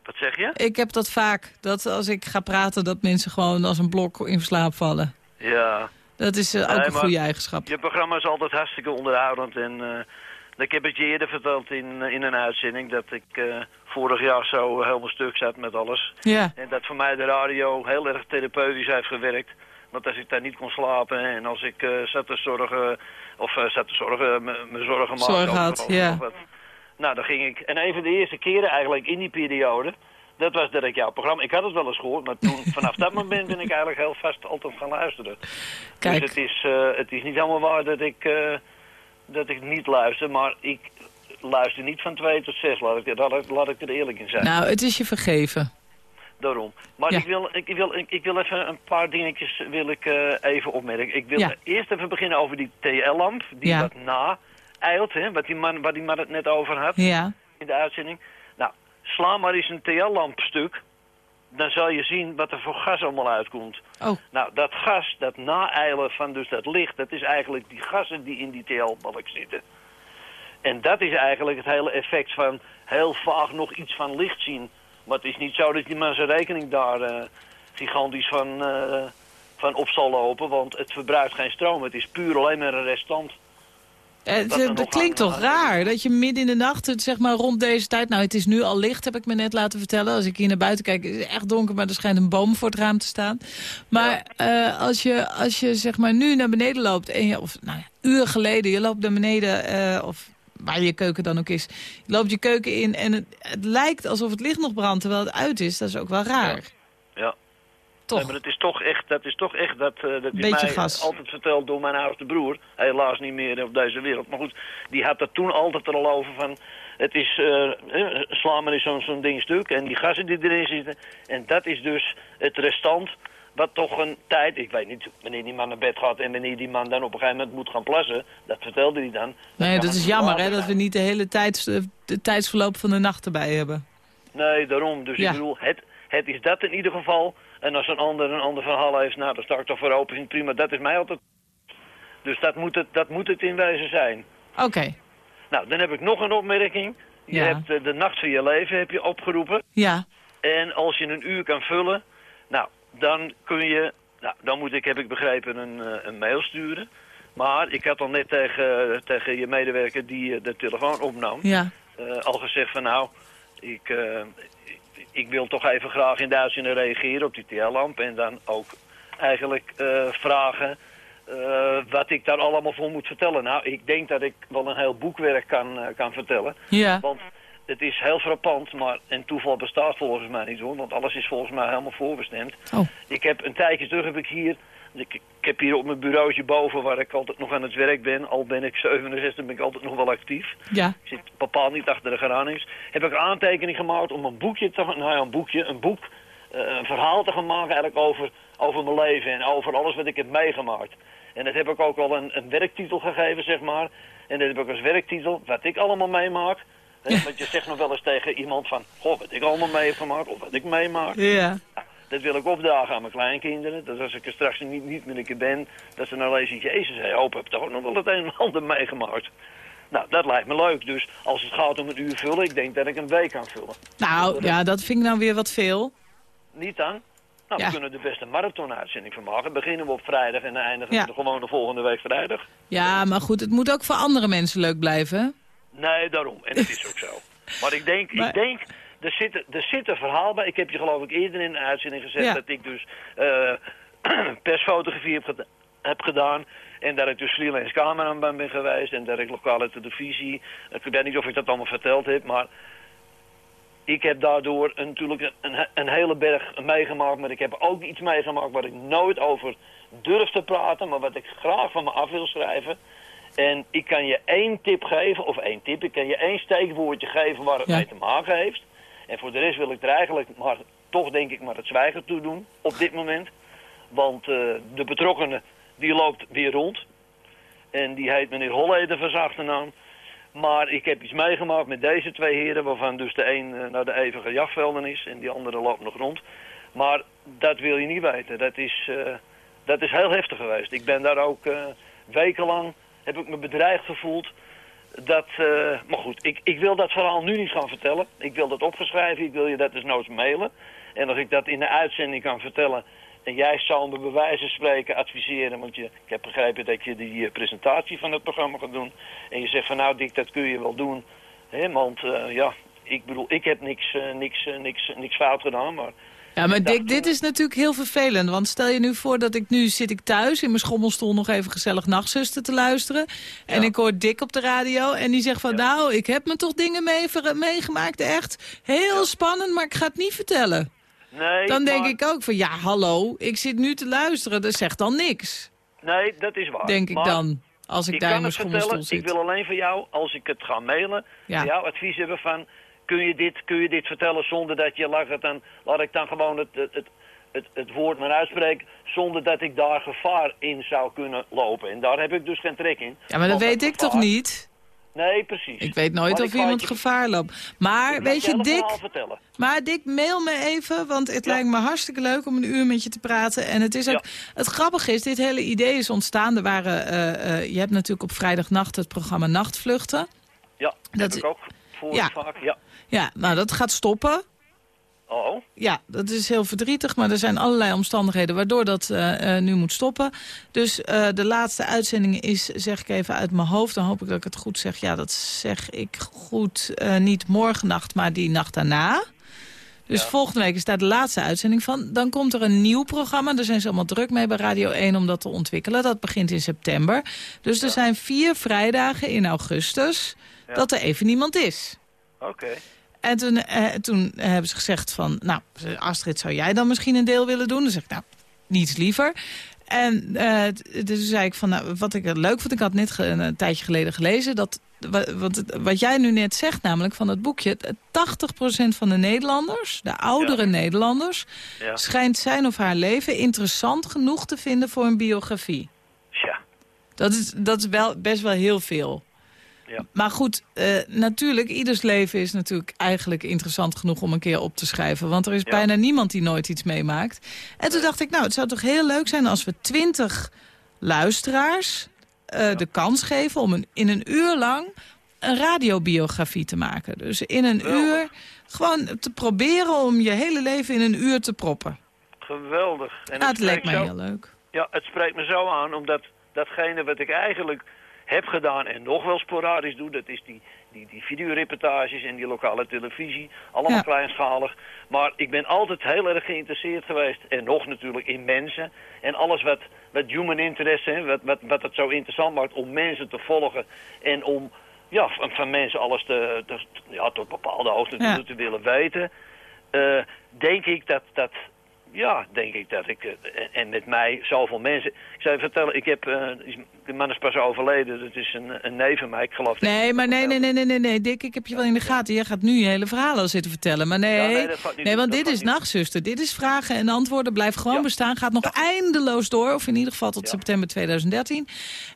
Wat zeg je? Ik heb dat vaak, dat als ik ga praten... dat mensen gewoon als een blok in slaap vallen. Ja. Dat is ook Nee, een goede eigenschap. Je programma is altijd hartstikke onderhoudend. En ik heb het je eerder verteld in, eh, in een uitzending... dat ik eh, vorig jaar zo helemaal stuk zat met alles. Ja, En dat voor mij de radio heel erg therapeutisch heeft gewerkt. Want als ik daar niet kon slapen en als ik eh, zat te zorgen, of eh, zat te zorgen, me- me zorgen maakte Zorg had, ja. wat. Nou, dan ging ik. En een van de eerste keren eigenlijk in die periode, dat was dat ik jouw programma, ik had het wel eens gehoord, maar toen, vanaf dat moment ben ik eigenlijk heel vast altijd gaan luisteren. Kijk. Dus het is, het is niet helemaal waar dat ik, dat ik niet luister, maar ik luister niet van 2 tot 6, laat ik, laat, laat ik er eerlijk in zijn. nou, het is je vergeven. Daarom. Maar Ja. ik, wil, ik, wil, ik, wil even een paar dingetjes wil ik, eh, even opmerken. Ik wil Ja. eerst even beginnen over die TL-lamp, die Ja. wat na eilt, hè, wat die man, waar die man het net over had in de uitzending. Nou, sla maar eens een TL-lamp stuk, dan zal je zien wat er voor gas allemaal uitkomt. oh, Nou, dat gas, dat naeilen van dus dat licht, dat is eigenlijk die gassen die in die TL-balk zitten. En dat is eigenlijk het hele effect van heel vaag nog iets van licht zien. Maar het is niet zo dat die man zijn rekening daar eh, gigantisch van, eh, van op zal lopen, want het verbruikt geen stroom. Het is puur alleen maar een restant. Eh, Het, Dat eh, dat klinkt toch aan- raar, dat je midden in de nacht, zeg maar rond deze tijd... nou, het is nu al licht, heb ik me net laten vertellen. Als ik hier naar buiten kijk, is het echt donker... maar er schijnt een boom voor het raam te staan. Maar eh, als, je, als je zeg maar nu naar beneden loopt... En je, of nou uren geleden, je loopt naar beneden... eh, of waar je keuken dan ook is... je loopt je keuken in en het, het lijkt alsof het licht nog brandt... terwijl het uit is, dat is ook wel raar. Ja. Toch? Nee, maar het is toch echt, dat is toch echt, dat, eh, dat is mij gas. altijd verteld door mijn oudste broer. Helaas niet meer op deze wereld. Maar goed, die had dat toen altijd er al over van... Het is, eh eh, sla maar eens zo'n zo'n ding stuk en die gassen die erin zitten. En dat is dus het restant wat toch een tijd... Ik weet niet wanneer die man naar bed gaat en wanneer die man dan op een gegeven moment moet gaan plassen. Dat vertelde hij dan. Nee, dat is jammer hè, dat we niet de hele tijds, de tijdsverloop van de nacht erbij hebben. Nee, daarom. Dus Ja. ik bedoel, het, het is dat in ieder geval. En als een ander een ander verhaal heeft, nou, daar sta ik toch voor open. Vind prima. Dat is mij altijd... Dus dat moet het, dat moet het in wezen zijn. Oké, Nou, dan heb ik nog een opmerking. Je Ja. hebt eh, de nacht van je leven heb je opgeroepen. ja. En als je een uur kan vullen, nou, dan kun je... Nou, dan moet ik, heb ik begrepen, een, eh, een mail sturen. Maar ik had al net tegen, tegen je medewerker die eh, de telefoon opnam... Ja, al gezegd van nou, ik, ik, wil toch even graag in Duitsland reageren op die TL-lamp. En dan ook eigenlijk eh, vragen eh, wat ik daar allemaal voor moet vertellen. Nou, ik denk dat ik wel een heel boekwerk kan, eh, kan vertellen. ja. Want het is heel frappant, maar een toeval bestaat volgens mij niet hoor. Want alles is volgens mij helemaal voorbestemd. Oh. Ik heb een tijdje terug heb ik hier... Ik, ik heb hier op mijn bureautje boven waar ik altijd nog aan het werk ben. Al ben ik 67, ben ik altijd nog wel actief. Ja, Ik zit bepaald niet achter de geraniums. Heb ik een aantekening gemaakt om een boekje te nou ja, een boekje, een boek, eh, een verhaal te gaan maken eigenlijk over, over mijn leven en over alles wat ik heb meegemaakt. En dat heb ik ook al een, een werktitel gegeven, zeg maar. En dat heb ik als werktitel, wat ik allemaal meemaak. Hè, Ja. Want je zegt nog wel eens tegen iemand van, goh, wat ik allemaal mee heb gemaakt, of wat ik meemaak. ja. Dat wil ik opdragen aan mijn kleinkinderen. Dat als ik er straks niet, niet meer een keer ben, dat ze nou lezen, jezus, hij hoop heb toch ook nog wel het een en ander meegemaakt. Nou, dat lijkt me leuk. Dus als het gaat om een uur vullen, ik denk dat ik een week kan vullen. Nou, ja, dat vind ik nou weer wat veel. Niet dan? Nou, Ja. we kunnen de beste marathon-uitzending van maken. Beginnen we op vrijdag en eindigen Ja. we gewoon de volgende week vrijdag. Ja, maar goed, het moet ook voor andere mensen leuk blijven. Nee, daarom. En het is ook zo. Maar ik denk, Maar- ik denk er, zit, er zit een verhaal bij. Ik heb je geloof ik eerder in de uitzending gezegd Ja. dat ik dus eh, persfotografie heb, geda- heb gedaan. En dat ik dus freelance cameraman ben geweest. En dat ik lokale televisie. Ik weet niet of ik dat allemaal verteld heb, maar... Ik heb daardoor een- natuurlijk een, een, een hele berg meegemaakt. Maar ik heb ook iets meegemaakt waar ik nooit over durf te praten. Maar wat ik graag van me af wil schrijven. En ik kan je één tip geven, of één tip, ik kan je één steekwoordje geven waar het Ja. mee te maken heeft. En voor de rest wil ik er eigenlijk maar, toch denk ik maar het zwijgen toe doen, op dit moment. Want eh, de betrokkenen, die loopt weer rond. En die heet meneer Holleder van zijn. Maar ik heb iets meegemaakt met deze twee heren, waarvan dus de een eh, naar de eeuwige jachtvelden is en die andere loopt nog rond. Maar dat wil je niet weten. Dat is, eh, dat is heel heftig geweest. Ik ben daar ook wekenlang, heb ik me bedreigd gevoeld. Dat, eh, maar goed, ik, ik wil dat verhaal nu niet gaan vertellen. Ik wil dat opgeschreven, ik wil je dat dus nooit mailen. En als ik dat in de uitzending kan vertellen... en jij zou me bij wijze van spreken adviseren... want je, ik heb begrepen dat je die eh, presentatie van het programma gaat doen... en je zegt van nou Dick, dat kun je wel doen. Hè, want eh, ja, ik bedoel, ik heb niks, niks, niks, niks fout gedaan, maar... Ja, maar Dick, dit is natuurlijk heel vervelend. Want stel je nu voor dat ik nu zit ik thuis in mijn schommelstoel nog even gezellig nachtzuster te luisteren. En Ja. ik hoor Dick op de radio en die zegt van nou, ik heb me toch dingen mee, meegemaakt, echt. Heel spannend, maar ik ga het niet vertellen. Nee, Dan denk maar- ik ook van ja, hallo, ik zit nu te luisteren, dat zegt dan niks. Nee, dat is waar. Denk ik dan, als ik, ik daar in kan mijn het vertellen, ik wil alleen van jou, als ik het ga mailen, jouw advies hebben van... Kun je, dit, kun je dit vertellen zonder dat je lacht? Dan laat ik dan gewoon het, het, het, het, het woord maar uitspreken... zonder dat ik daar gevaar in zou kunnen lopen. En daar heb ik dus geen trek in. Ja, maar dat weet ik toch niet? Nee, precies. Ik weet nooit Maar of iemand je- gevaar loopt. Maar ik weet je, Dick. Maar Dick, mail me even, want het Ja. lijkt me hartstikke leuk om een uur met je te praten. En het is ook, het grappige is, dit hele idee is ontstaan. Er waren, eh, eh, je hebt natuurlijk op vrijdagnacht het programma Nachtvluchten. Ja, dat Dat- heb ik ook voor Ja. vaak. Ja. Ja, nou dat gaat stoppen. Oh, Ja, dat is heel verdrietig, maar er zijn allerlei omstandigheden waardoor dat eh, eh, nu moet stoppen. Dus eh, de laatste uitzending is, zeg ik even uit mijn hoofd, dan hoop ik dat ik het goed zeg. Ja, dat zeg ik goed, niet morgennacht, maar die nacht daarna. Dus Ja. volgende week is daar de laatste uitzending van. Dan komt er een nieuw programma. Daar zijn ze allemaal druk mee bij Radio 1 om dat te ontwikkelen. Dat begint in september. Dus er zijn vier vrijdagen in augustus Ja. dat er even niemand is. oké. En toen, eh, toen hebben ze gezegd van... Nou, Astrid, zou jij dan misschien een deel willen doen? Dan zeg ik, nou, niets liever. En eh, t- toen zei ik van, nou, wat ik er leuk vond... Ik had net een, tijdje geleden gelezen... dat wa- want het- wat jij nu net zegt, namelijk van het boekje... 80% van de Nederlanders, de oudere Ja. Nederlanders... Ja. schijnt zijn of haar leven interessant genoeg te vinden voor een biografie. Tja. Dat is, dat is wel, best wel heel veel. Ja. Maar goed, eh, natuurlijk, ieders leven is natuurlijk eigenlijk interessant genoeg om een keer op te schrijven. Want er is Ja. bijna niemand die nooit iets meemaakt. En toen dacht ik, nou, het zou toch heel leuk zijn als we twintig luisteraars eh, de kans geven om een, in een uur lang een radiobiografie te maken. Dus in een Geweldig. uur gewoon te proberen om je hele leven in een uur te proppen. Geweldig. En Nou, het lijkt mij zo- heel leuk. Ja, het spreekt me zo aan, omdat datgene wat ik eigenlijk heb gedaan en nog wel sporadisch doe, dat is die, die, die videoreportages en die lokale televisie, allemaal Ja. kleinschalig. Maar ik ben altijd heel erg geïnteresseerd geweest, en nog natuurlijk in mensen. En alles wat, wat human interest, hè, wat, wat, wat het zo interessant maakt om mensen te volgen en om ja, van, van mensen alles te, te- ja, tot bepaalde hoogte Ja. te, willen weten. eh, denk ik dat, dat, ja, denk ik dat ik, eh, en, en met mij zoveel mensen. Ik zou je vertellen, ik heb, eh, de man is pas overleden, dat is een, een neef van mij, ik geloof dat- Nee, maar nee, nee, nee, nee, nee, nee, Dick, ik heb je wel in de gaten. Jij gaat nu je hele verhalen zitten vertellen. Maar nee, Ja, nee, nee, dat niet- want dat dit is niet. nachtzuster. Dit is vragen en antwoorden. Blijf gewoon Ja. bestaan. Gaat nog eindeloos door. Of in ieder geval tot september 2013.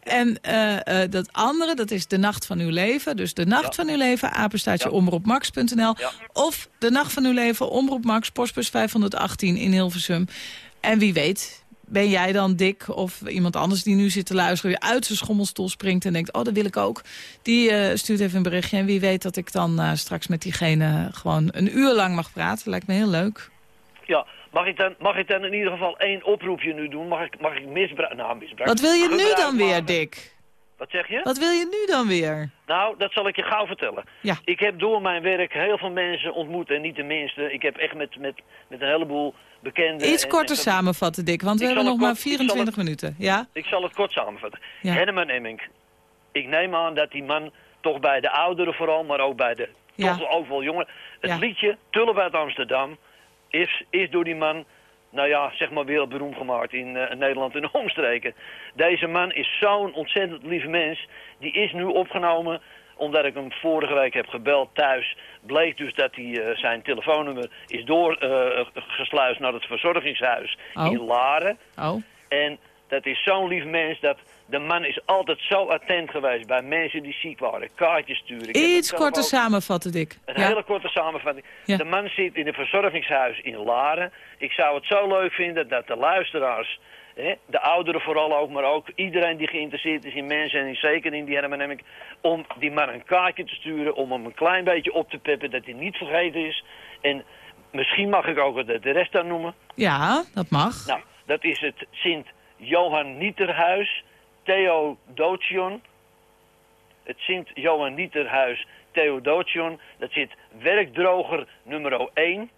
En eh, eh, dat andere, dat is de nacht van uw leven. Dus de nacht van uw leven, apenstaartje Ja. omroepmax.nl. Of de nacht van uw leven, omroep Max, postbus 518 in Hilversum. En wie weet ben jij dan Dick of iemand anders die nu zit te luisteren... weer uit zijn schommelstoel springt en denkt, oh, dat wil ik ook. Die eh, stuurt even een berichtje en wie weet dat ik dan eh, straks met diegene... gewoon een uur lang mag praten. Lijkt me heel leuk. Ja, mag ik, dan, mag ik dan in ieder geval één oproepje nu doen? Mag ik, mag ik misbruik... Nou, misbruik... Wat wil je nu dan weer. Dick? Wat zeg je? Wat wil je nu dan weer? Nou, dat zal ik je gauw vertellen. Ja. Ik heb door mijn werk heel veel mensen ontmoet en niet de minste. Ik heb echt met, met, met een heleboel bekenden... Iets korter en- samenvatten, Dick, want we hebben nog maar kort- ik zal 24 het- minuten. Ja? Ik zal het kort samenvatten. Ja. Herman Emmink. Ik neem aan dat die man toch bij de ouderen vooral, maar ook bij de Ja. toch ook wel jongeren... Het Ja. liedje Tullen uit Amsterdam is, is door die man, nou ja, zeg maar wereldberoemd gemaakt in eh, Nederland en de omstreken. Deze man is zo'n ontzettend lieve mens. Die is nu opgenomen omdat ik hem vorige week heb gebeld thuis, bleek dus dat hij eh, zijn telefoonnummer is doorgesluist naar het verzorgingshuis Oh. in Laren. Oh, En dat is zo'n lief mens dat de man is altijd zo attent geweest bij mensen die ziek waren. Kaartjes sturen. Ik het iets korter samenvatten, Dick. Een Ja. hele korte samenvatting. Ja. De man zit in een verzorgingshuis in Laren. Ik zou het zo leuk vinden dat de luisteraars, hè, de ouderen vooral ook, maar ook iedereen die geïnteresseerd is in mensen en zeker in die Herman Emmink, om die man een kaartje te sturen, om hem een klein beetje op te peppen, dat hij niet vergeten is. En misschien mag ik ook de de rest dan noemen. Ja, dat mag. Nou, dat is het Sint-Johan Nieterhuis, Theodotion. Het Sint-Johan Theodotion. Dat zit werkdroger nummer 1.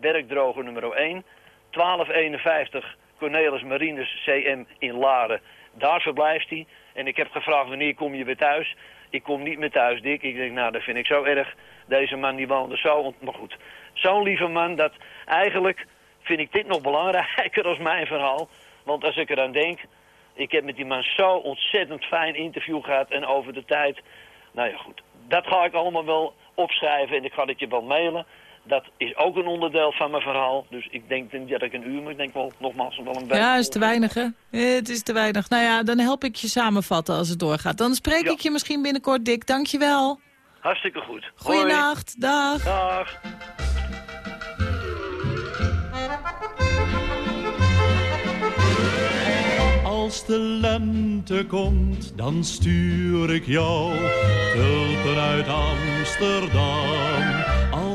Werkdroger nummer 1. 1251 Cornelis Marinus CM in Laren. Daar verblijft hij. En ik heb gevraagd wanneer kom je weer thuis. Ik kom niet meer thuis, Dick. Ik denk, nou, dat vind ik zo erg. Deze man die woonde zo... Maar goed, zo'n lieve man dat eigenlijk vind ik dit nog belangrijker als mijn verhaal. Want als ik eraan denk, ik heb met die man zo ontzettend fijn interview gehad en over de tijd. Nou ja, goed. Dat ga ik allemaal wel opschrijven en ik ga het je wel mailen. Dat is ook een onderdeel van mijn verhaal. Dus ik denk niet dat ik een uur, maar ik denk wel nogmaals wel een beetje. Ja, is te weinig, hè? Eh, Het is te weinig. Nou ja, dan help ik je samenvatten als het doorgaat. Dan spreek Ja. ik je misschien binnenkort, Dick. Dank je wel. Hartstikke goed. Hoi. Goeienacht. Dag. Dag. Als de lente komt, dan stuur ik jou tulpen uit Amsterdam.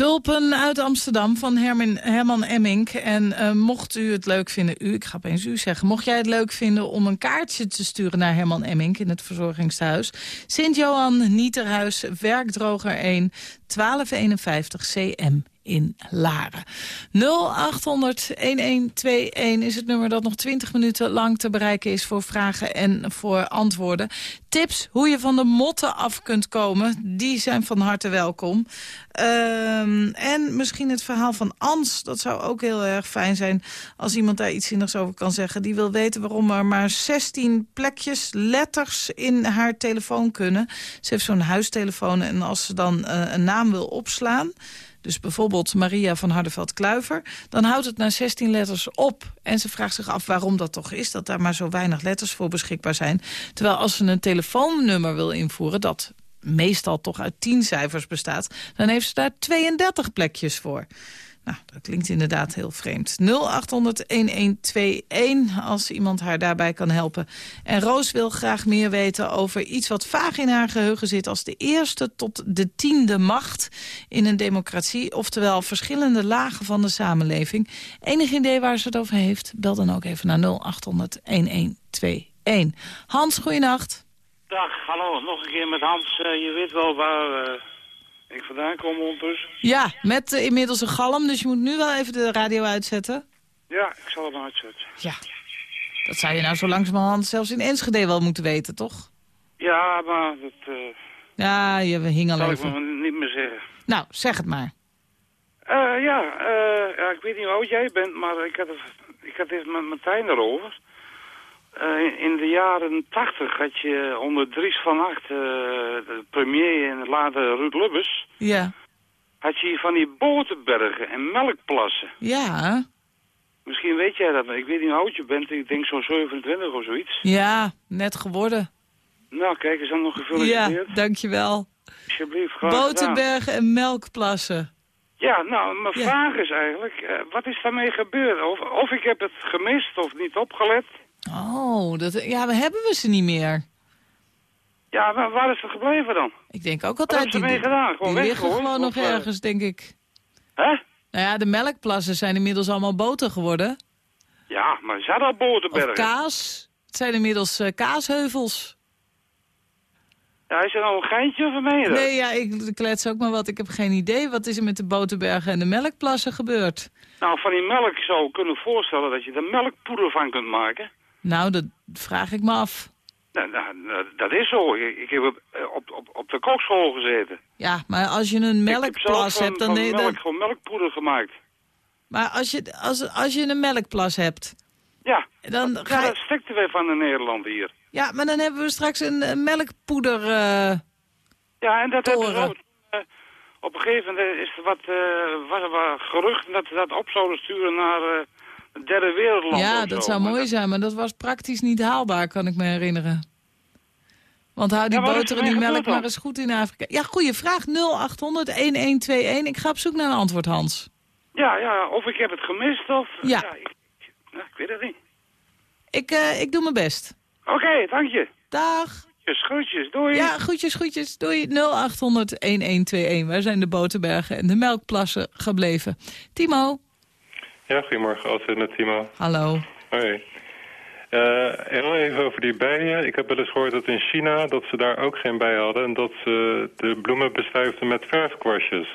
Tulpen uit Amsterdam van Herman, Herman Emmink. En eh, mocht u het leuk vinden, u, ik ga opeens u zeggen... mocht jij het leuk vinden om een kaartje te sturen naar Herman Emmink... in het verzorgingstehuis. Sint-Johan Nieterhuis, Werkdroger 1, 1251 CM in Laren. 0800-1121 is het nummer dat nog 20 minuten lang te bereiken is... voor vragen en voor antwoorden. Tips hoe je van de motten af kunt komen, die zijn van harte welkom. Ehm, en misschien het verhaal van Ans, dat zou ook heel erg fijn zijn... als iemand daar iets zinnigs over kan zeggen. Die wil weten waarom er maar 16 plekjes, letters in haar telefoon kunnen. Ze heeft zo'n huistelefoon en als ze dan uh, een naam wil opslaan dus bijvoorbeeld Maria van Hardeveld-Kluiver... dan houdt het na 16 letters op. En ze vraagt zich af waarom dat toch is... dat daar maar zo weinig letters voor beschikbaar zijn. Terwijl als ze een telefoonnummer wil invoeren... dat meestal toch uit 10 cijfers bestaat... dan heeft ze daar 32 plekjes voor. Nou, dat klinkt inderdaad heel vreemd. 0800-1121 als iemand haar daarbij kan helpen. En Roos wil graag meer weten over iets wat vaag in haar geheugen zit... als de eerste tot de tiende macht in een democratie. Oftewel verschillende lagen van de samenleving. Enig idee waar ze het over heeft? Bel dan ook even naar 0800-1121. Hans, goeienacht. Dag, hallo. Nog een keer met Hans. Uh, je weet wel waar... Uh ik vandaan kom ondertussen. Ja, met uh, inmiddels een galm, dus je moet nu wel even de radio uitzetten. Ja, ik zal hem uitzetten. Ja, dat zou je nou zo langzamerhand zelfs in Enschede wel moeten weten, toch? Ja, maar dat... Uh, ja, je hing al even. ik me niet meer zeggen. Nou, zeg het maar. Uh, ja, ja, ik weet niet hoe oud jij bent, maar ik had het, ik had het met Martijn erover. Uh, in de jaren tachtig had je onder Dries van Acht, uh, de premier en later Ruud Lubbers... Ja. Had je van die boterbergen en melkplassen. Ja. Misschien weet jij dat, ik weet niet hoe oud je bent. Ik denk zo'n 27 of zoiets. Ja, net geworden. Nou, kijk, is dan nog gefeliciteerd. Ja, dankjewel. Alsjeblieft, graag Boterbergen en melkplassen. Ja, nou, mijn vraag is eigenlijk, uh, wat is daarmee gebeurd? Of, of ik heb het gemist of niet opgelet... Oh, dat, ja, we hebben we ze niet meer. Ja, maar waar is het gebleven dan? Ik denk ook altijd... Wat hebben ze mee gedaan? Gewoon die weg, liggen hoor. gewoon nog uh... ergens, denk ik. Hè? Nou ja, de melkplassen zijn inmiddels allemaal boter geworden. Ja, maar ze hadden al boterbergen. Of kaas. Het zijn inmiddels uh, kaasheuvels. Ja, is er nou een geintje een Nee, ja, ik klets ook maar wat. Ik heb geen idee. Wat is er met de boterbergen en de melkplassen gebeurd? Nou, van die melk zou ik kunnen voorstellen dat je er melkpoeder van kunt maken. Nou, dat vraag ik me af. Nou, nou, dat is zo. Ik heb op, op, op, op de kokschool gezeten. Ja, maar als je een melkplas hebt... dan melk, dan... gewoon melkpoeder gemaakt. Maar als je, als, als je een melkplas hebt... Ja, dan dat, ga je... dat stikten wij van in Nederland hier. Ja, maar dan hebben we straks een, melkpoeder... Uh, ja, en dat toren. hebben we ook. Uh, op een gegeven moment is er wat, uh, was er wat gerucht dat we dat op zouden sturen naar derde wereldland. Ja, dat zo. zou mooi zijn, maar dat was praktisch niet haalbaar, kan ik me herinneren. Want hou die ja, boter en die melk maar eens goed in Afrika. Ja, goede vraag. 0800-1121. Ik ga op zoek naar een antwoord, Hans. Ja, ja, of ik heb het gemist of... Ja. ja ik, ik weet het niet. Ik, uh, ik doe mijn best. Oké, okay, dank je. Dag. Groetjes, groetjes, doei. Ja, groetjes, groetjes, doei. 0800-1121. Waar zijn de boterbergen en de melkplassen gebleven? Timo? Ja, goedemorgen, Astrid met Timo. Hallo. Hoi. Uh, heel even over die bijen. Ik heb wel eens gehoord dat in China dat ze daar ook geen bij hadden... en dat ze de bloemen bestuifden met verfkwastjes.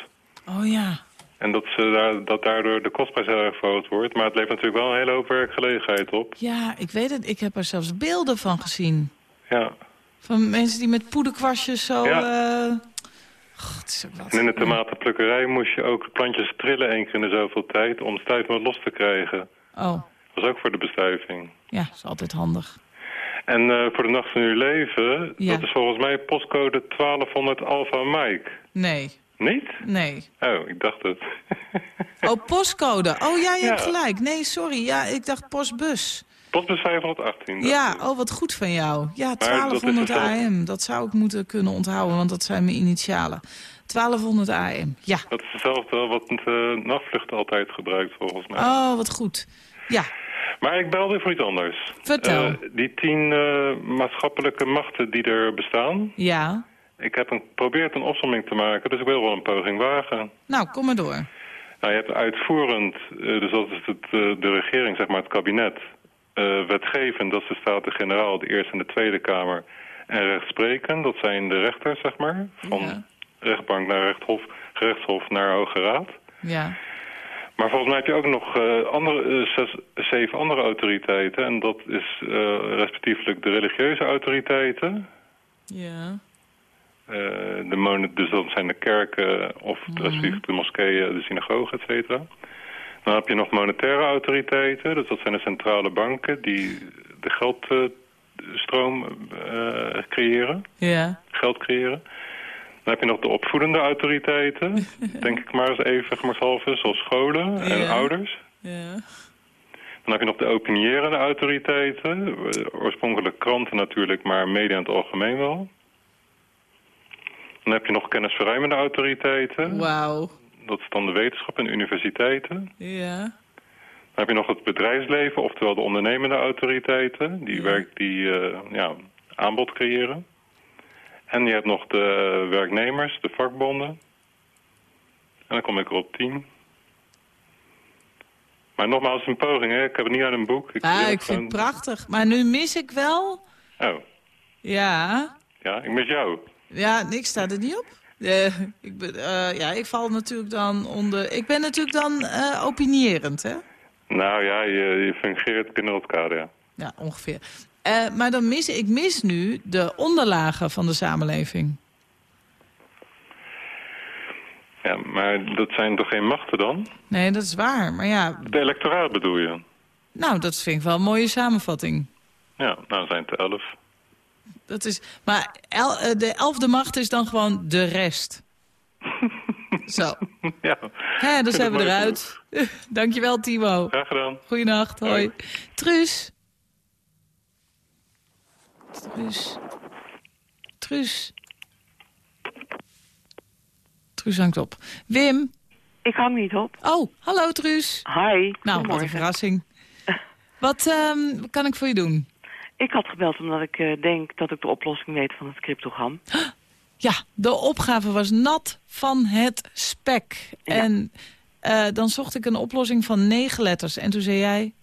Oh ja. En dat, ze daar, dat daardoor de kostprijs heel erg verhoogd wordt. Maar het levert natuurlijk wel een hele hoop werkgelegenheid op. Ja, ik weet het. Ik heb er zelfs beelden van gezien. Ja. Van mensen die met poederkwastjes zo... Ja. Uh... Het is ook wat. En in de tomatenplukkerij moest je ook plantjes trillen één keer in de zoveel tijd... om stuifmeel los te krijgen. Oh. Dat was ook voor de bestuiving. Ja, dat is altijd handig. En uh, voor de Nacht van Uw Leven, Ja. dat is volgens mij postcode 1200 Alpha Mike. Nee. Niet? Nee. Oh, ik dacht het. Oh, postcode. Oh ja, je Ja. hebt gelijk. Nee, sorry. Ja, ik dacht postbus. Postbus 518. dacht Ja, ik. oh, wat goed van jou. Ja, dat is 1200 hetzelfde. AM. Dat zou ik moeten kunnen onthouden, want dat zijn mijn initialen. 1200 AM. Ja. Dat is hetzelfde wat de nachtvlucht altijd gebruikt, volgens mij. Oh, wat goed. Ja, Maar ik belde voor iets anders. Vertel. Eh, die tien eh, maatschappelijke machten die er bestaan... ja. Ik heb een, probeerd een opzomming te maken, dus ik wil wel een poging wagen. Nou, kom maar door. Nou, je hebt uitvoerend, eh, dus dat is het, eh, de regering, zeg maar het kabinet. Uh, wetgevend, dat is de Staten-Generaal, de Eerste en de Tweede Kamer. En rechtsprekend, dat zijn de rechters, zeg maar. Van Ja. rechtbank naar rechtshof, gerechtshof naar Hoge Raad. Ja. Maar volgens mij heb je ook nog eh, andere, eh, zes, zeven andere autoriteiten. En dat is eh, respectievelijk de religieuze autoriteiten. Ja. eh, de mono- dus dat zijn de kerken of respectievelijk de moskeeën, de synagogen, et cetera. Dan heb je nog monetaire autoriteiten. Dus dat zijn de centrale banken die de geldstroom eh, creëren. Ja. Geld creëren. Dan heb je nog de opvoedende autoriteiten. denk ik maar eens even gemakshalve, zoals scholen en Ja. ouders. Ja. Dan heb je nog de opinierende autoriteiten. Oorspronkelijk kranten natuurlijk, maar media in het algemeen wel. Dan heb je nog kennisverruimende autoriteiten. Wauw. Dat is dan de wetenschap en universiteiten. Ja. Dan heb je nog het bedrijfsleven, oftewel de ondernemende autoriteiten. Die, werk, die eh, ja, aanbod creëren. En je hebt nog de werknemers, de vakbonden. En dan kom ik er op tien. Maar nogmaals, een poging, hè? Ik heb het niet uit een boek. Ik Ah, ik vind het prachtig. Maar nu mis ik wel... Oh, Ja. ja, ik mis jou. Ja, niks staat er niet op. Eh, ik, ben, eh, ja, ik val natuurlijk dan onder... Ik ben natuurlijk dan eh opinierend, hè? Nou ja, je, je fungeert binnen het kader, ja. Ja, ongeveer. Maar dan mis ik mis nu de onderlagen van de samenleving. Ja, maar dat zijn toch geen machten dan? Nee, dat is waar. Maar ja, De electoraat bedoel je? nou, dat vind ik wel een mooie samenvatting. Ja, nou zijn het elf. Dat is, maar el- eh, de elfde macht is dan gewoon de rest. Zo. Ja. Hè, dan zijn we eruit. Dankjewel, Timo. Graag gedaan. Goeienacht, hoi. Hoi. Truus. Truus. Truus. Truus hangt op. Wim. Ik hang niet op. Oh, hallo Truus. Hi. Nou, wat een verrassing. Wat ehm, wat kan ik voor je doen? Ik had gebeld omdat ik eh, denk dat ik de oplossing weet van het cryptogram. Ja, de opgave was nat van het spek. En eh, dan zocht ik een oplossing van negen letters. En toen zei jij...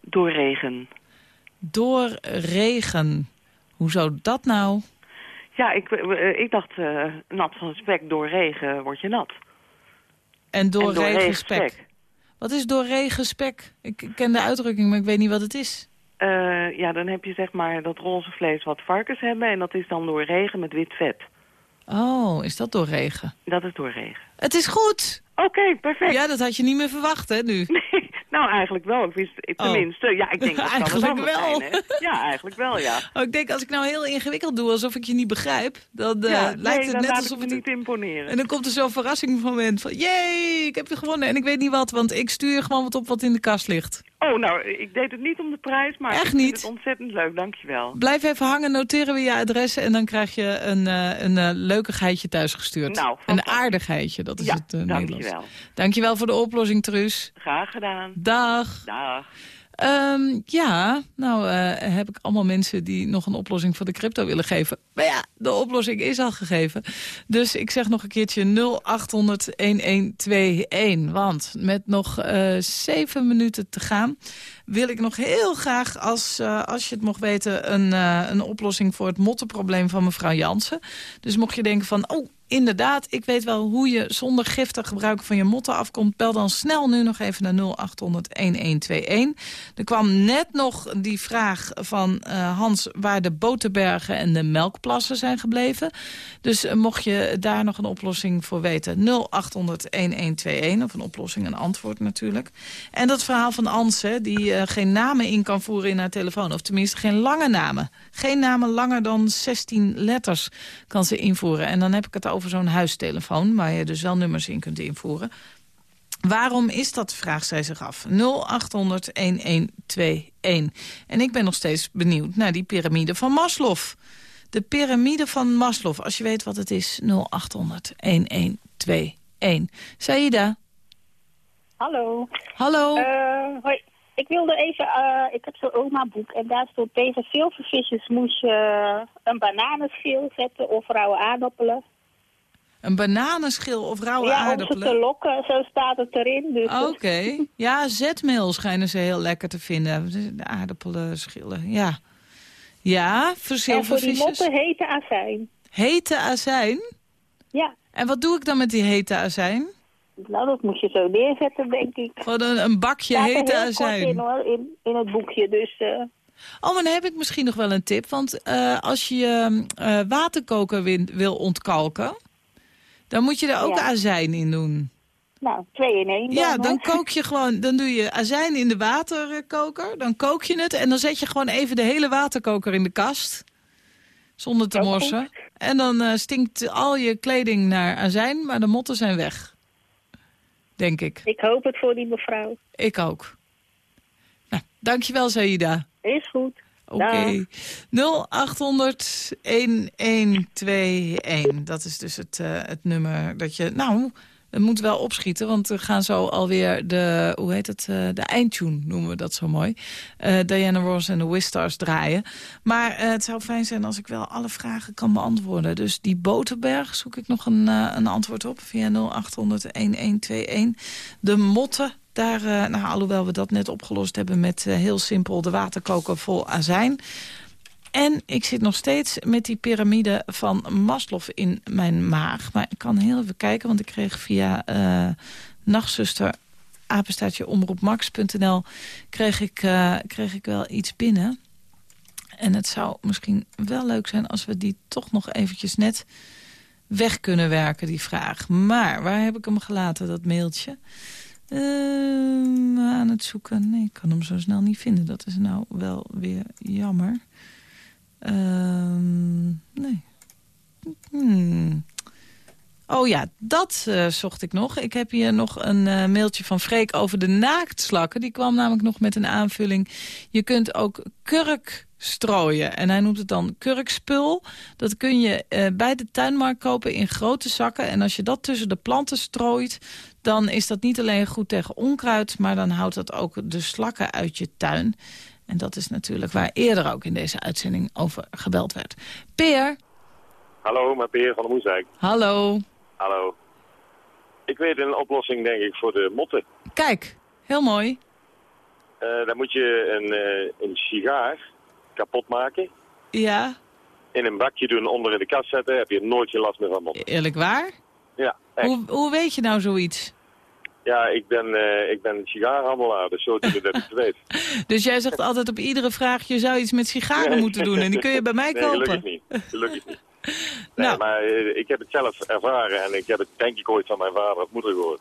Door regen. Door regen. Hoe zou dat nou? Ja, ik, eh, ik dacht nat van het spek. Door regen word je nat. En door, En door regen regen spek. spek. Wat is door regen spek? Ik ken de uitdrukking, maar ik weet niet wat het is. Eh, ja, dan heb je zeg maar dat roze vlees wat varkens hebben. En dat is dan door regen met wit vet. Oh, is dat door regen? Dat is door regen. Het is goed! Oké, perfect. Ja, dat had je niet meer verwacht, hè, nu? Nou, eigenlijk wel. Ik wist, ik- Oh. tenminste, ja, ik denk dat het Eigenlijk wel. Zijn? Ja, eigenlijk wel, ja. Oh, ik denk, als ik nou heel ingewikkeld doe, alsof ik je niet begrijp... dan eh, ja, lijkt nee, het dan net alsof ik het... niet imponeren. En dan komt er zo'n verrassingsmoment van... jee, ik heb je gewonnen en ik weet niet wat, want ik stuur gewoon wat op wat in de kast ligt. Oh, nou, ik deed het niet om de prijs, maar Echt ik vind niet? het ontzettend leuk, dankjewel. Blijf even hangen, noteren we je adres... en dan krijg je een, eh een eh, leukigheidje thuisgestuurd. Nou, een aardigheidje, dat is Ja, het uh, Nederlands. dankjewel. Dankjewel voor de oplossing, Truus. Graag gedaan. Dag. Dag. Ehm, ja, nou eh, heb ik allemaal mensen die nog een oplossing voor de crypto willen geven. Maar ja, de oplossing is al gegeven. Dus ik zeg nog een keertje 0800-1121. Want met nog eh zeven minuten te gaan... wil ik nog heel graag, als, eh, als je het mocht weten... Een, een oplossing voor het mottenprobleem van mevrouw Jansen. Dus mocht je denken van... oh, inderdaad, ik weet wel hoe je zonder giftig gebruiken van je motten afkomt. Bel dan snel nu nog even naar 0800-1121. Er kwam net nog die vraag van eh, Hans waar de boterbergen en de melkplassen zijn gebleven. Dus eh, mocht je daar nog een oplossing voor weten, 0800-1121. Of een oplossing, een antwoord natuurlijk. En dat verhaal van Anse, die eh, geen namen in kan voeren in haar telefoon. Of tenminste geen lange namen. Geen namen langer dan 16 letters kan ze invoeren. En dan heb ik het over zo'n huistelefoon, waar je dus wel nummers in kunt invoeren. Waarom is dat, vraagt zij zich af. 0800-1121. En ik ben nog steeds benieuwd naar die piramide van Maslow. De piramide van Maslow, als je weet wat het is, 0800-1121. Saida, Hallo. Hallo. Eh, hoi. ik wilde even, eh, ik heb zo'n oma-boek en daar stond tegen zilvervisjes moest je eh, een bananenschil zetten of rauwe aardappelen. Een bananenschil of rauwe ja, om ze aardappelen? te lokken, zo staat het erin. Dus Oké. Ja, zetmeel schijnen ze heel lekker te vinden. De aardappelen schillen, ja. Ja, en voor die motten hete azijn. Hete azijn? Ja. En wat doe ik dan met die hete azijn? Nou, dat moet je zo neerzetten, denk ik. Gewoon een, een bakje Staat hete azijn. in, hoor, in, in het boekje, dus... eh, Oh, maar dan heb ik misschien nog wel een tip. Want eh, als je je eh, waterkoker wil ontkalken... dan moet je er ook Ja. azijn in doen. nou, twee in één Ja, dan, hoor. kook je gewoon, dan doe je azijn in de waterkoker. Dan kook je het en dan zet je gewoon even de hele waterkoker in de kast. Zonder te morsen. En dan eh, stinkt al je kleding naar azijn, maar de motten zijn weg. Denk ik. Ik hoop het voor die mevrouw. Ik ook. Nou, dankjewel, Saïda. Is goed. Oké. 0800 1121. Dat is dus het, eh, het nummer dat je... Nou, het moet wel opschieten, want we gaan zo alweer de... Hoe heet het? eh, de eindtune noemen we dat zo mooi. Eh, Diana Ross en de Wistars draaien. Maar het zou fijn zijn als ik wel alle vragen kan beantwoorden. Dus die Boterberg zoek ik nog een, een antwoord op via 0800 1121. De motten, daar, eh, nou, alhoewel we dat net opgelost hebben met eh, heel simpel de waterkoker vol azijn. En ik zit nog steeds met die piramide van Maslow in mijn maag. Maar ik kan heel even kijken, want ik kreeg via eh nachtzuster apenstaatje omroepmax.nl kreeg ik, kreeg ik wel iets binnen. En het zou misschien wel leuk zijn als we die toch nog eventjes net weg kunnen werken, die vraag. Maar waar heb ik hem gelaten, dat mailtje? Ehm, aan het zoeken. Nee, ik kan hem zo snel niet vinden. Dat is nou wel weer jammer. Ehm, nee. Hmm. Oh ja, dat eh, zocht ik nog. Ik heb hier nog een eh, mailtje van Freek over de naaktslakken. Die kwam namelijk nog met een aanvulling. Je kunt ook kurk strooien. En hij noemt het dan kurkspul. Dat kun je eh, bij de tuinmarkt kopen in grote zakken. En als je dat tussen de planten strooit... dan is dat niet alleen goed tegen onkruid... maar dan houdt dat ook de slakken uit je tuin. En dat is natuurlijk waar eerder ook in deze uitzending over gebeld werd. Peer, Hallo, met Peer van de Moesdijk. hallo. Hallo. Ik weet een oplossing, denk ik, voor de motten. Kijk, heel mooi. Eh dan moet je een, eh, een sigaar kapot maken. Ja, In een bakje doen, onder in de kast zetten. heb je nooit geen last meer van motten. eerlijk waar? Ja, echt. Hoe, hoe weet je nou zoiets? Ja, ik ben, eh ik ben een sigaarhandelaar, dus zo doe dat ik het weet. Dus jij zegt altijd op iedere vraag... je zou iets met sigaren Nee. moeten doen en die kun je bij mij nee, kopen. gelukkig niet. Gelukkig niet. Nee, Nou. maar eh, ik heb het zelf ervaren en ik heb het denk ik ooit van mijn vader of moeder gehoord.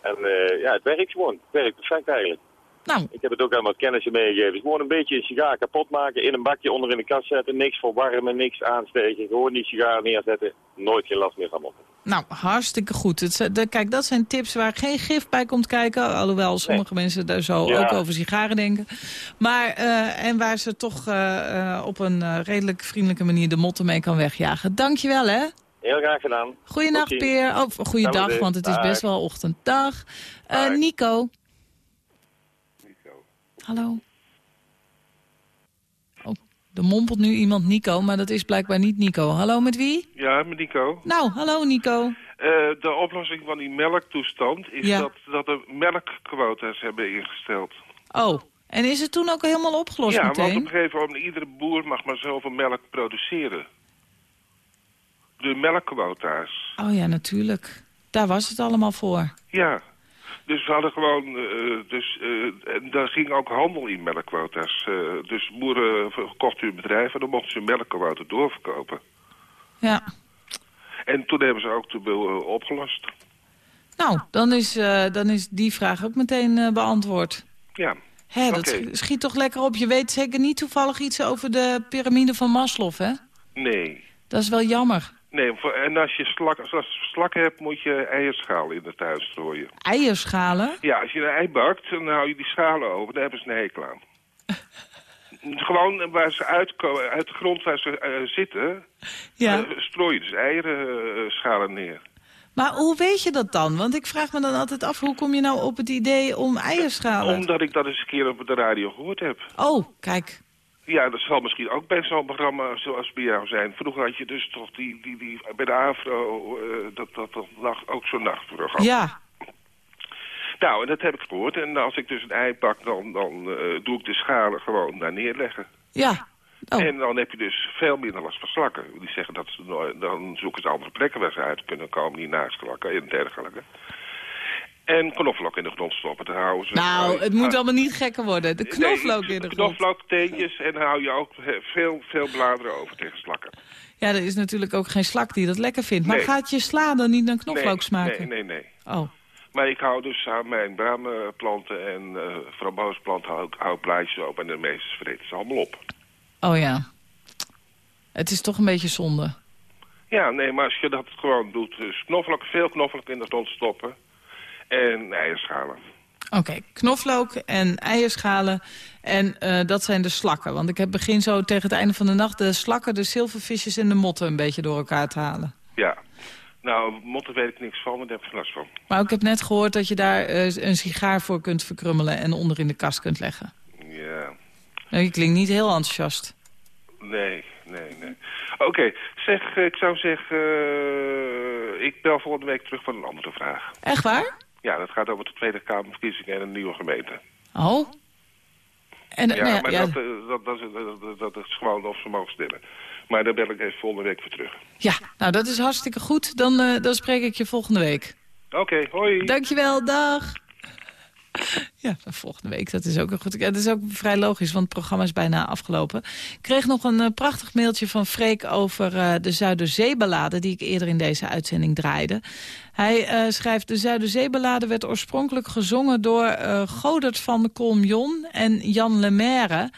En eh, ja, het werkt gewoon. Het werkt perfect eigenlijk. Nou. Ik heb het ook aan kennissen meegegeven. Gewoon een beetje een sigaar kapot maken, in een bakje onder in de kast zetten, niks verwarmen, niks aansteken. Gewoon die sigaar neerzetten, nooit geen last meer van motten. Nou, hartstikke goed. Het, zijn- de- kijk, dat zijn tips waar geen gif bij komt kijken. Alhoewel sommige mensen daar zo Ja. ook over sigaren denken. Maar, eh, en waar ze toch eh, eh, op een redelijk vriendelijke manier de motten mee kan wegjagen. Dankjewel, hè. Heel graag gedaan. Goeienacht. Peer. Oh, goeiedag, want het is Dag. best wel ochtend. Dag. Eh, Nico. Hallo. Er mompelt nu iemand Nico, maar dat is blijkbaar niet Nico. Hallo, met wie? Ja, met Nico. Nou, hallo Nico. Eh, de oplossing van die melktoestand is Ja. dat, dat de melkquota's hebben ingesteld. Oh, en is het toen ook helemaal opgelost ja, want meteen? op een gegeven moment iedere boer mag maar zoveel melk produceren. De melkquota's. Oh ja, natuurlijk. Daar was het allemaal voor. Ja. Dus we hadden gewoon, eh, dus, eh, en daar ging ook handel in melkquota's. Eh, dus boeren verkochten hun bedrijf en dan mochten ze hun melkquota doorverkopen. Ja. En toen hebben ze ook de boel opgelost. Nou, dan is, dan is die vraag ook meteen beantwoord. Ja. Hé, dat schiet toch lekker op. Je weet zeker niet toevallig iets over de piramide van Maslow, hè? Nee. Dat is wel jammer. Nee, en als je slak, als je slakken hebt, moet je eierschaal in de tuin strooien. Eierschalen? Ja, als je een ei bakt, dan hou je die schalen over. Daar hebben ze een hekel aan. Gewoon waar ze uitkomen, uit de grond waar ze eh, zitten, Ja. eh, strooi je dus eierschalen neer. Maar hoe weet je dat dan? Want ik vraag me dan altijd af, hoe kom je nou op het idee om eierschalen? Omdat ik dat eens een keer op de radio gehoord heb. Oh, kijk. Ja, dat zal misschien ook bij zo'n programma zoals bij jou zijn. Vroeger had je dus toch die, die, die bij de AVRO, eh, dat, dat, dat nacht, ook zo'n nachtprogramma. Ja. Nou, en dat heb ik gehoord. En als ik dus een ei pak, dan, dan eh, doe ik de schalen gewoon daar neerleggen. Ja. Oh. En dan heb je dus veel minder last van slakken. Die zeggen dat ze dan zoeken ze andere plekken waar ze uit kunnen komen, die naast slakken en dergelijke. En knoflook in de grond stoppen, te houden ze. Nou, het moet allemaal niet gekker worden. De knoflook in de grond. Knoflook, teentjes en dan hou je ook veel, veel bladeren over tegen slakken. Ja, er is natuurlijk ook geen slak die dat lekker vindt. Maar Nee. gaat je sla dan niet naar knoflook smaken? Nee, nee, nee. Oh. Maar ik hou dus aan mijn bramenplanten en eh frambozenplanten hou, hou blaadjes op en de meeste vreten ze allemaal op. Oh ja. Het is toch een beetje zonde. Ja, nee, maar als je dat gewoon doet, dus knoflook, veel knoflook in de grond stoppen en eierschalen. Oké, knoflook en eierschalen. En eh, dat zijn de slakken. Want ik heb begin zo tegen het einde van de nacht... de slakken, de zilvervisjes en de motten een beetje door elkaar te halen. Ja. Nou, motten weet ik niks van, maar daar heb ik last van. Maar ik heb net gehoord dat je daar eh, een sigaar voor kunt verkrummelen... en onder in de kast kunt leggen. Ja, Nou, je klinkt niet heel enthousiast. nee, nee, nee. Oké, zeg, ik zou zeggen, eh, ik bel volgende week terug van een andere vraag. Echt waar? Ja, dat gaat over de Tweede Kamerverkiezingen en een nieuwe gemeente. Oh? En, ja, nou ja, maar ja, Dat, eh, dat, dat, is- dat, dat, is gewoon of ze mogen stemmen. Maar daar bel ik even volgende week voor terug. ja, nou dat is hartstikke goed. Dan, eh, dan spreek ik je volgende week. Oké, hoi. Dankjewel, dag. Ja, volgende week, dat is ook een goed. Het is ook vrij logisch, want het programma is bijna afgelopen. Ik kreeg nog een eh, prachtig mailtje van Freek over eh, de Zuiderzeeballade... die ik eerder in deze uitzending draaide. Hij eh, schrijft, de Zuiderzeeballade werd oorspronkelijk gezongen... door Godert van Colmion en Jan Lemaire...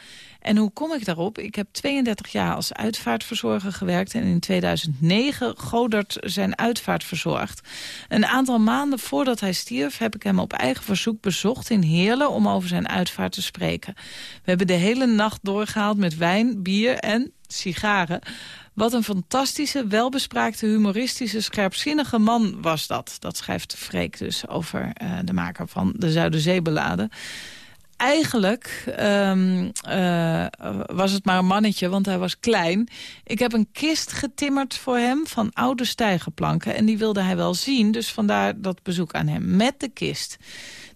En hoe kom ik daarop? Ik heb 32 jaar als uitvaartverzorger gewerkt... en in 2009 Godert zijn uitvaart verzorgd. Een aantal maanden voordat hij stierf... heb ik hem op eigen verzoek bezocht in Heerlen... om over zijn uitvaart te spreken. We hebben de hele nacht doorgehaald met wijn, bier en sigaren. Wat een fantastische, welbespraakte, humoristische, scherpzinnige man was dat. Dat schrijft Freek dus over eh, de maker van de Zuiderzeebeladen. Eigenlijk ehm, eh, was het maar een mannetje, want hij was klein. Ik heb een kist getimmerd voor hem van oude stijgerplanken. En die wilde hij wel zien, dus vandaar dat bezoek aan hem. Met de kist.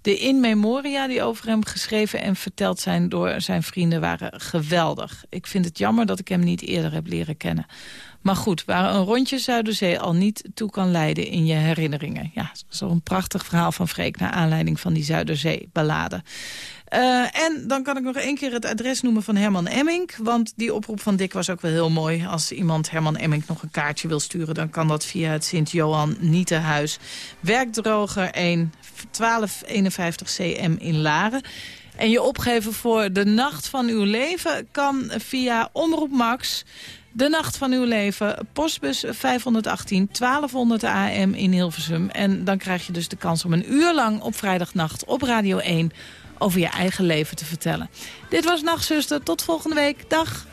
De in memoria die over hem geschreven en verteld zijn door zijn vrienden waren geweldig. Ik vind het jammer dat ik hem niet eerder heb leren kennen. Maar goed, waar een rondje Zuiderzee al niet toe kan leiden in je herinneringen. Ja, zo'n prachtig verhaal van Freek naar aanleiding van die Zuiderzee-ballade. Eh, en dan kan ik nog één keer het adres noemen van Herman Emmink. Want die oproep van Dick was ook wel heel mooi. Als iemand Herman Emmink nog een kaartje wil sturen... dan kan dat via het Sint-Johan Nietenhuis. Werkdroger 1, 1251 CM in Laren. En je opgeven voor de nacht van uw leven kan via Omroep Max... De Nacht van Uw Leven, postbus 518 1200 AM in Hilversum. En dan krijg je dus de kans om een uur lang op vrijdagnacht op Radio 1 over je eigen leven te vertellen. Dit was Nachtzuster, tot volgende week. Dag!